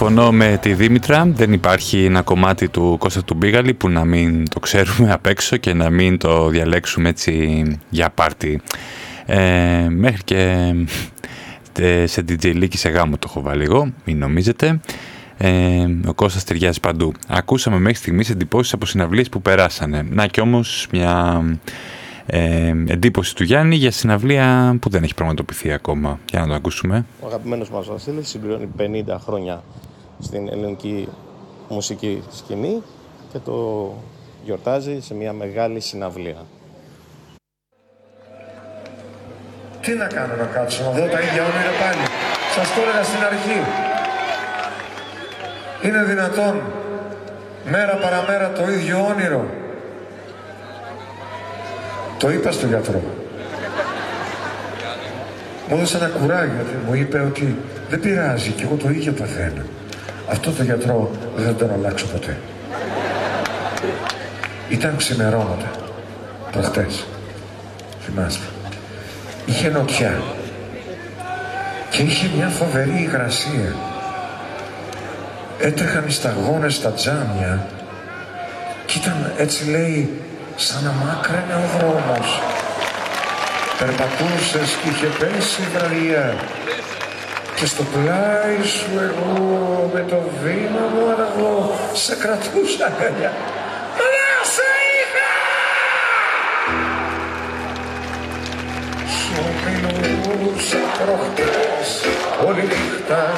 [SPEAKER 1] Συμφωνώ με τη Δήμητρα, δεν υπάρχει ένα κομμάτι του Κώστα του Μπίγαλη που να μην το ξέρουμε απ' έξω και να μην το διαλέξουμε έτσι για πάρτι. Ε, μέχρι και ε, σε DJ Leaky σε γάμο το έχω βάλει εγώ, μην νομίζετε. Ε, ο Κώστας ταιριάζει παντού. Ακούσαμε μέχρι στιγμής εντυπώσεις από συναυλίες που περάσανε. Να και όμως μια ε, εντύπωση του Γιάννη για συναυλία που δεν έχει πραγματοποιηθεί ακόμα. Για να το ακούσουμε.
[SPEAKER 34] Ο αγαπημένος μας Βασίλης συμπληρώνει 50 χρόνια στην ελληνική μουσική σκηνή και το γιορτάζει σε μια μεγάλη συναυλία.
[SPEAKER 35] Τι να κάνω να κάτσω, να δω τα ίδια όνειρα πάλι. Σας το έλεγα στην αρχή. Είναι δυνατόν μέρα παραμέρα το ίδιο όνειρο. Το είπα στον γιατρό. Μου έδωσε ένα κουράγιο γιατί μου είπε ότι δεν πειράζει και εγώ το ίδιο παθαίνω. Αυτό το γιατρό δεν θα τον αλλάξω ποτέ. Ήταν ξημερώματα. Προχτές. Θυμάστε. Είχε νοτιά. Και είχε μια φοβερή υγρασία. Έτρεχαν οι σταγόνες στα τζάμια και ήταν έτσι λέει σαν να μάκραινε ο δρόμος. Περπατούσες και είχε πέσει η βραδιά και στο πλάι σου εγώ με το βήμα μου αργό σε κρατούσα αγκαλιά. Μα σε είχα! Σου μιλούσα προχτές όλη νύχτα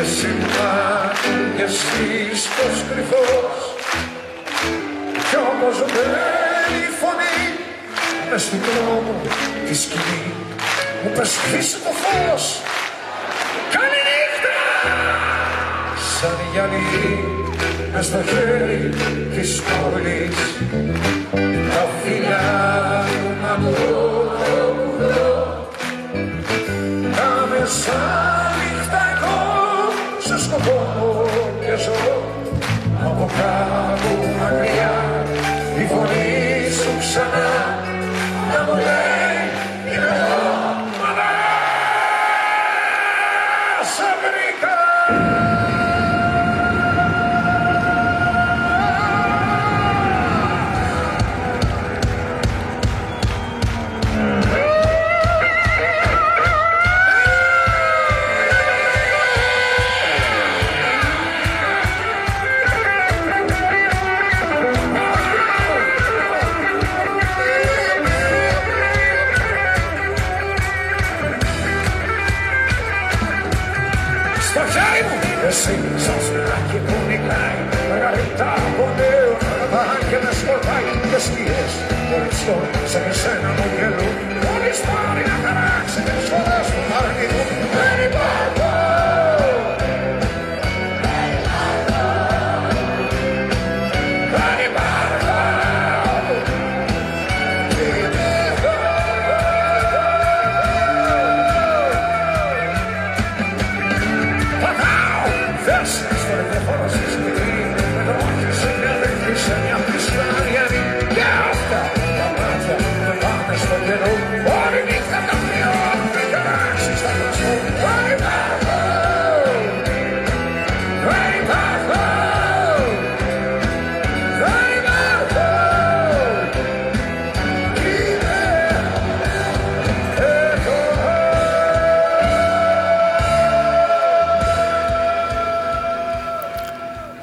[SPEAKER 35] εσύ μ' εσύ πως κρυφός κι όμως μένει η φωνή μες στην δρόμο της σκηνής μου πες σβήσε το φως. Καλή νύχτα! Σαν γυαλί μες στο χέρι της πόλης. Τα φιλιά του μαγνώ τα μεσάνυχτα εγώ σε σκοπό και ζω. Από κάπου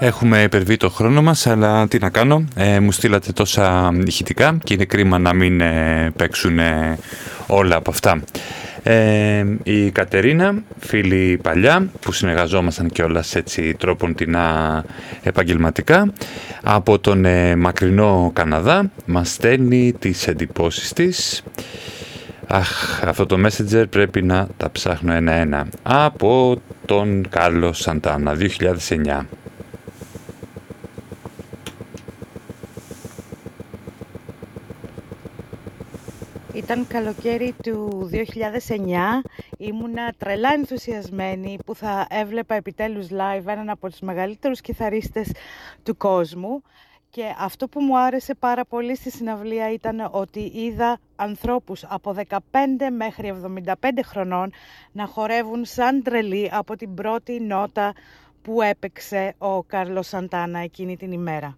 [SPEAKER 1] Έχουμε υπερβεί το χρόνο μας, αλλά τι να κάνω. Ε, μου στείλατε τόσα ηχητικά και είναι κρίμα να μην ε, παίξουν ε, όλα από αυτά. Ε, η Κατερίνα, φίλη παλιά, που συνεργαζόμασταν κιόλας έτσι τρόπον την επαγγελματικά, από τον ε, μακρινό Καναδά, μας στέλνει τις εντυπώσεις της. Αχ, αυτό το Messenger πρέπει να τα ψάχνω ένα-ένα. Από τον Κάρλο Σαντάνα, 2009.
[SPEAKER 36] Ήταν καλοκαίρι του 2009, ήμουνα τρελά ενθουσιασμένη που θα έβλεπα επιτέλους live έναν από τους μεγαλύτερους κιθαρίστες του κόσμου Και αυτό που μου άρεσε πάρα πολύ στη συναυλία ήταν ότι είδα ανθρώπους από 15 μέχρι 75 χρονών να χορεύουν σαν τρελοί από την πρώτη νότα που έπαιξε ο Κάρλος Σαντάνα εκείνη την ημέρα.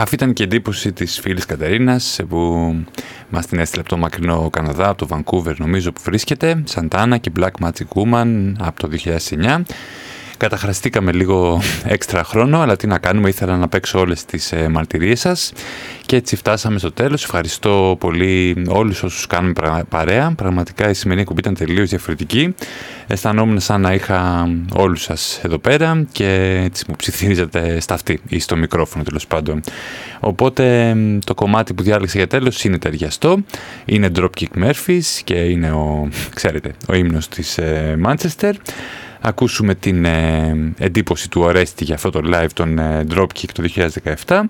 [SPEAKER 1] Αυτή ήταν και η εντύπωση της φίλης Κατερίνας που μας την έστειλε από το μακρινό Καναδά, από το Vancouver νομίζω που βρίσκεται, Santana και Black Magic Woman από το 2009. Καταχραστήκαμε λίγο *laughs* έξτρα χρόνο, αλλά τι να κάνουμε, ήθελα να παίξω όλες τις ε, μαρτυρίες σας και έτσι φτάσαμε στο τέλος. Ευχαριστώ πολύ όλους όσους κάνουμε παρέα. Πραγματικά η σημερινή κουμπί ήταν τελείως διαφορετική. Αισθανόμουν σαν να είχα όλους σας εδώ πέρα και έτσι μου ψιθύριζατε στα αυτή ή στο μικρόφωνο τέλος πάντων. Οπότε το κομμάτι που διάλεξα για τέλος είναι ταιριαστό. Είναι Dropkick Murphys και είναι ο, ξέρετε, ο ύμνος της ε, Manchester ακούσουμε την ε, εντύπωση του Ορέστη για αυτό το live των ε, Dropkick το 2017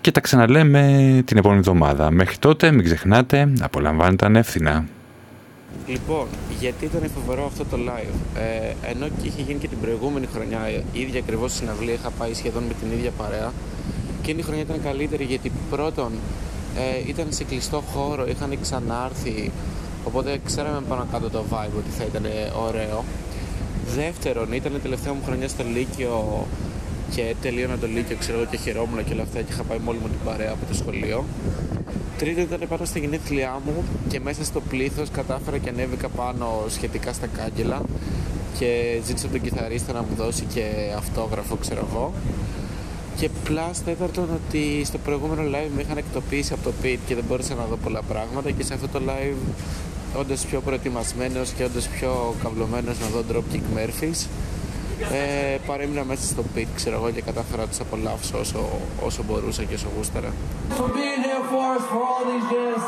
[SPEAKER 1] και τα ξαναλέμε την επόμενη εβδομάδα. Μέχρι τότε μην ξεχνάτε, απολαμβάνετε ανεύθυνα.
[SPEAKER 37] Λοιπόν, γιατί ήταν φοβερό αυτό το live. Ε, ενώ και είχε γίνει και την προηγούμενη χρονιά, η ίδια ακριβώς συναυλία, είχα πάει σχεδόν με την ίδια παρέα. Και η χρονιά ήταν καλύτερη γιατί πρώτον ε, ήταν σε κλειστό χώρο, είχαν ξανάρθει. Οπότε ξέραμε πάνω κάτω το vibe ότι θα ήταν ωραίο. Δεύτερον, ήταν η τελευταία μου χρονιά στο Λύκειο και τελείωνα το Λύκειο, ξέρω εγώ και χαιρόμουν και όλα αυτά και είχα πάει μόλι μου την παρέα από το σχολείο. Τρίτον, ήταν πάνω στη γενέθλιά μου και μέσα στο πλήθος κατάφερα και ανέβηκα πάνω σχετικά στα κάγκελα και ζήτησα τον κιθαρίστα να μου δώσει και αυτόγραφο, ξέρω εγώ. Και plus τέταρτον ότι στο προηγούμενο live με είχαν εκτοπίσει από το pit και δεν μπόρεσα να δω πολλά πράγματα και σε αυτό το live όντα πιο προετοιμασμένος και όντα πιο καυλωμένος να δω Dropkick Murphys ε, παρέμεινα μέσα στο pit ξέρω εγώ και κατάφερα να τους απολαύσω όσο, όσο μπορούσα και όσο γούσταρα.
[SPEAKER 38] For us for all these years.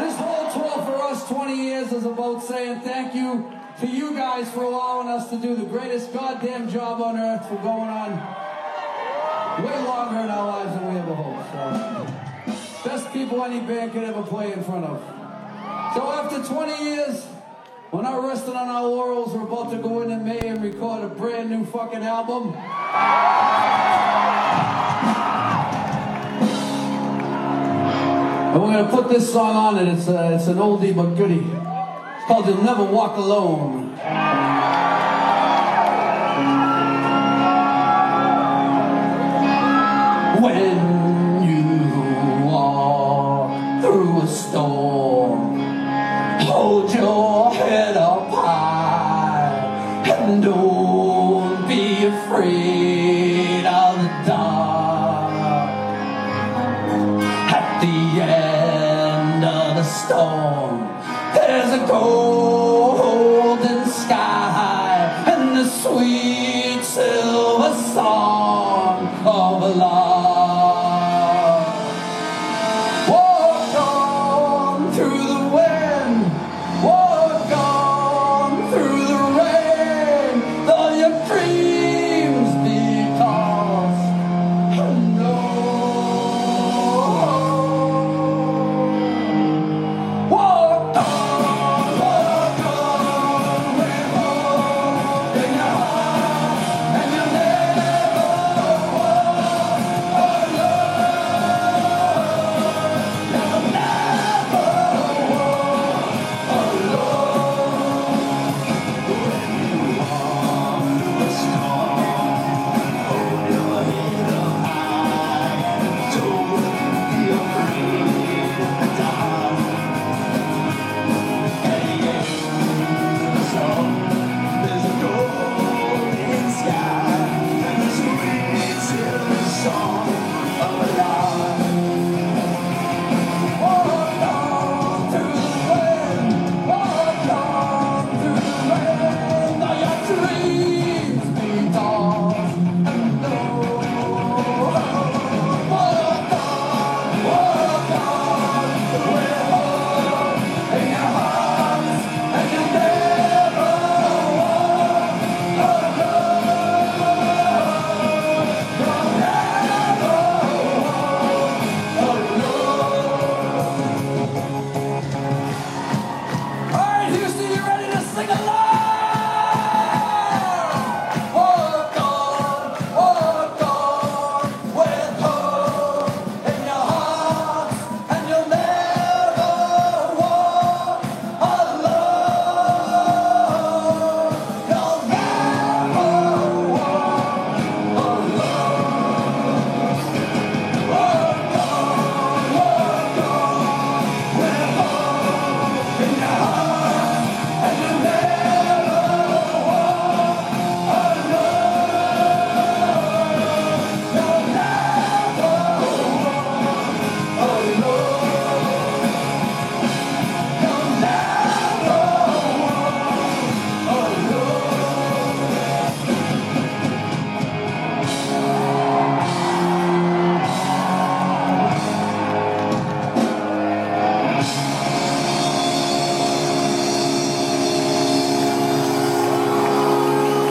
[SPEAKER 38] This whole tour for us 20 years is about saying thank you to you guys for allowing us to do the greatest goddamn job on earth for going on way longer in our lives than we ever hoped. So, best people any band could ever play in front of. So after 20 years, we're not resting on our laurels. We're about to go in in May and record a brand new fucking album. And we're gonna put this song on it. It's, uh, it's an oldie but goodie. It's called You'll Never Walk Alone.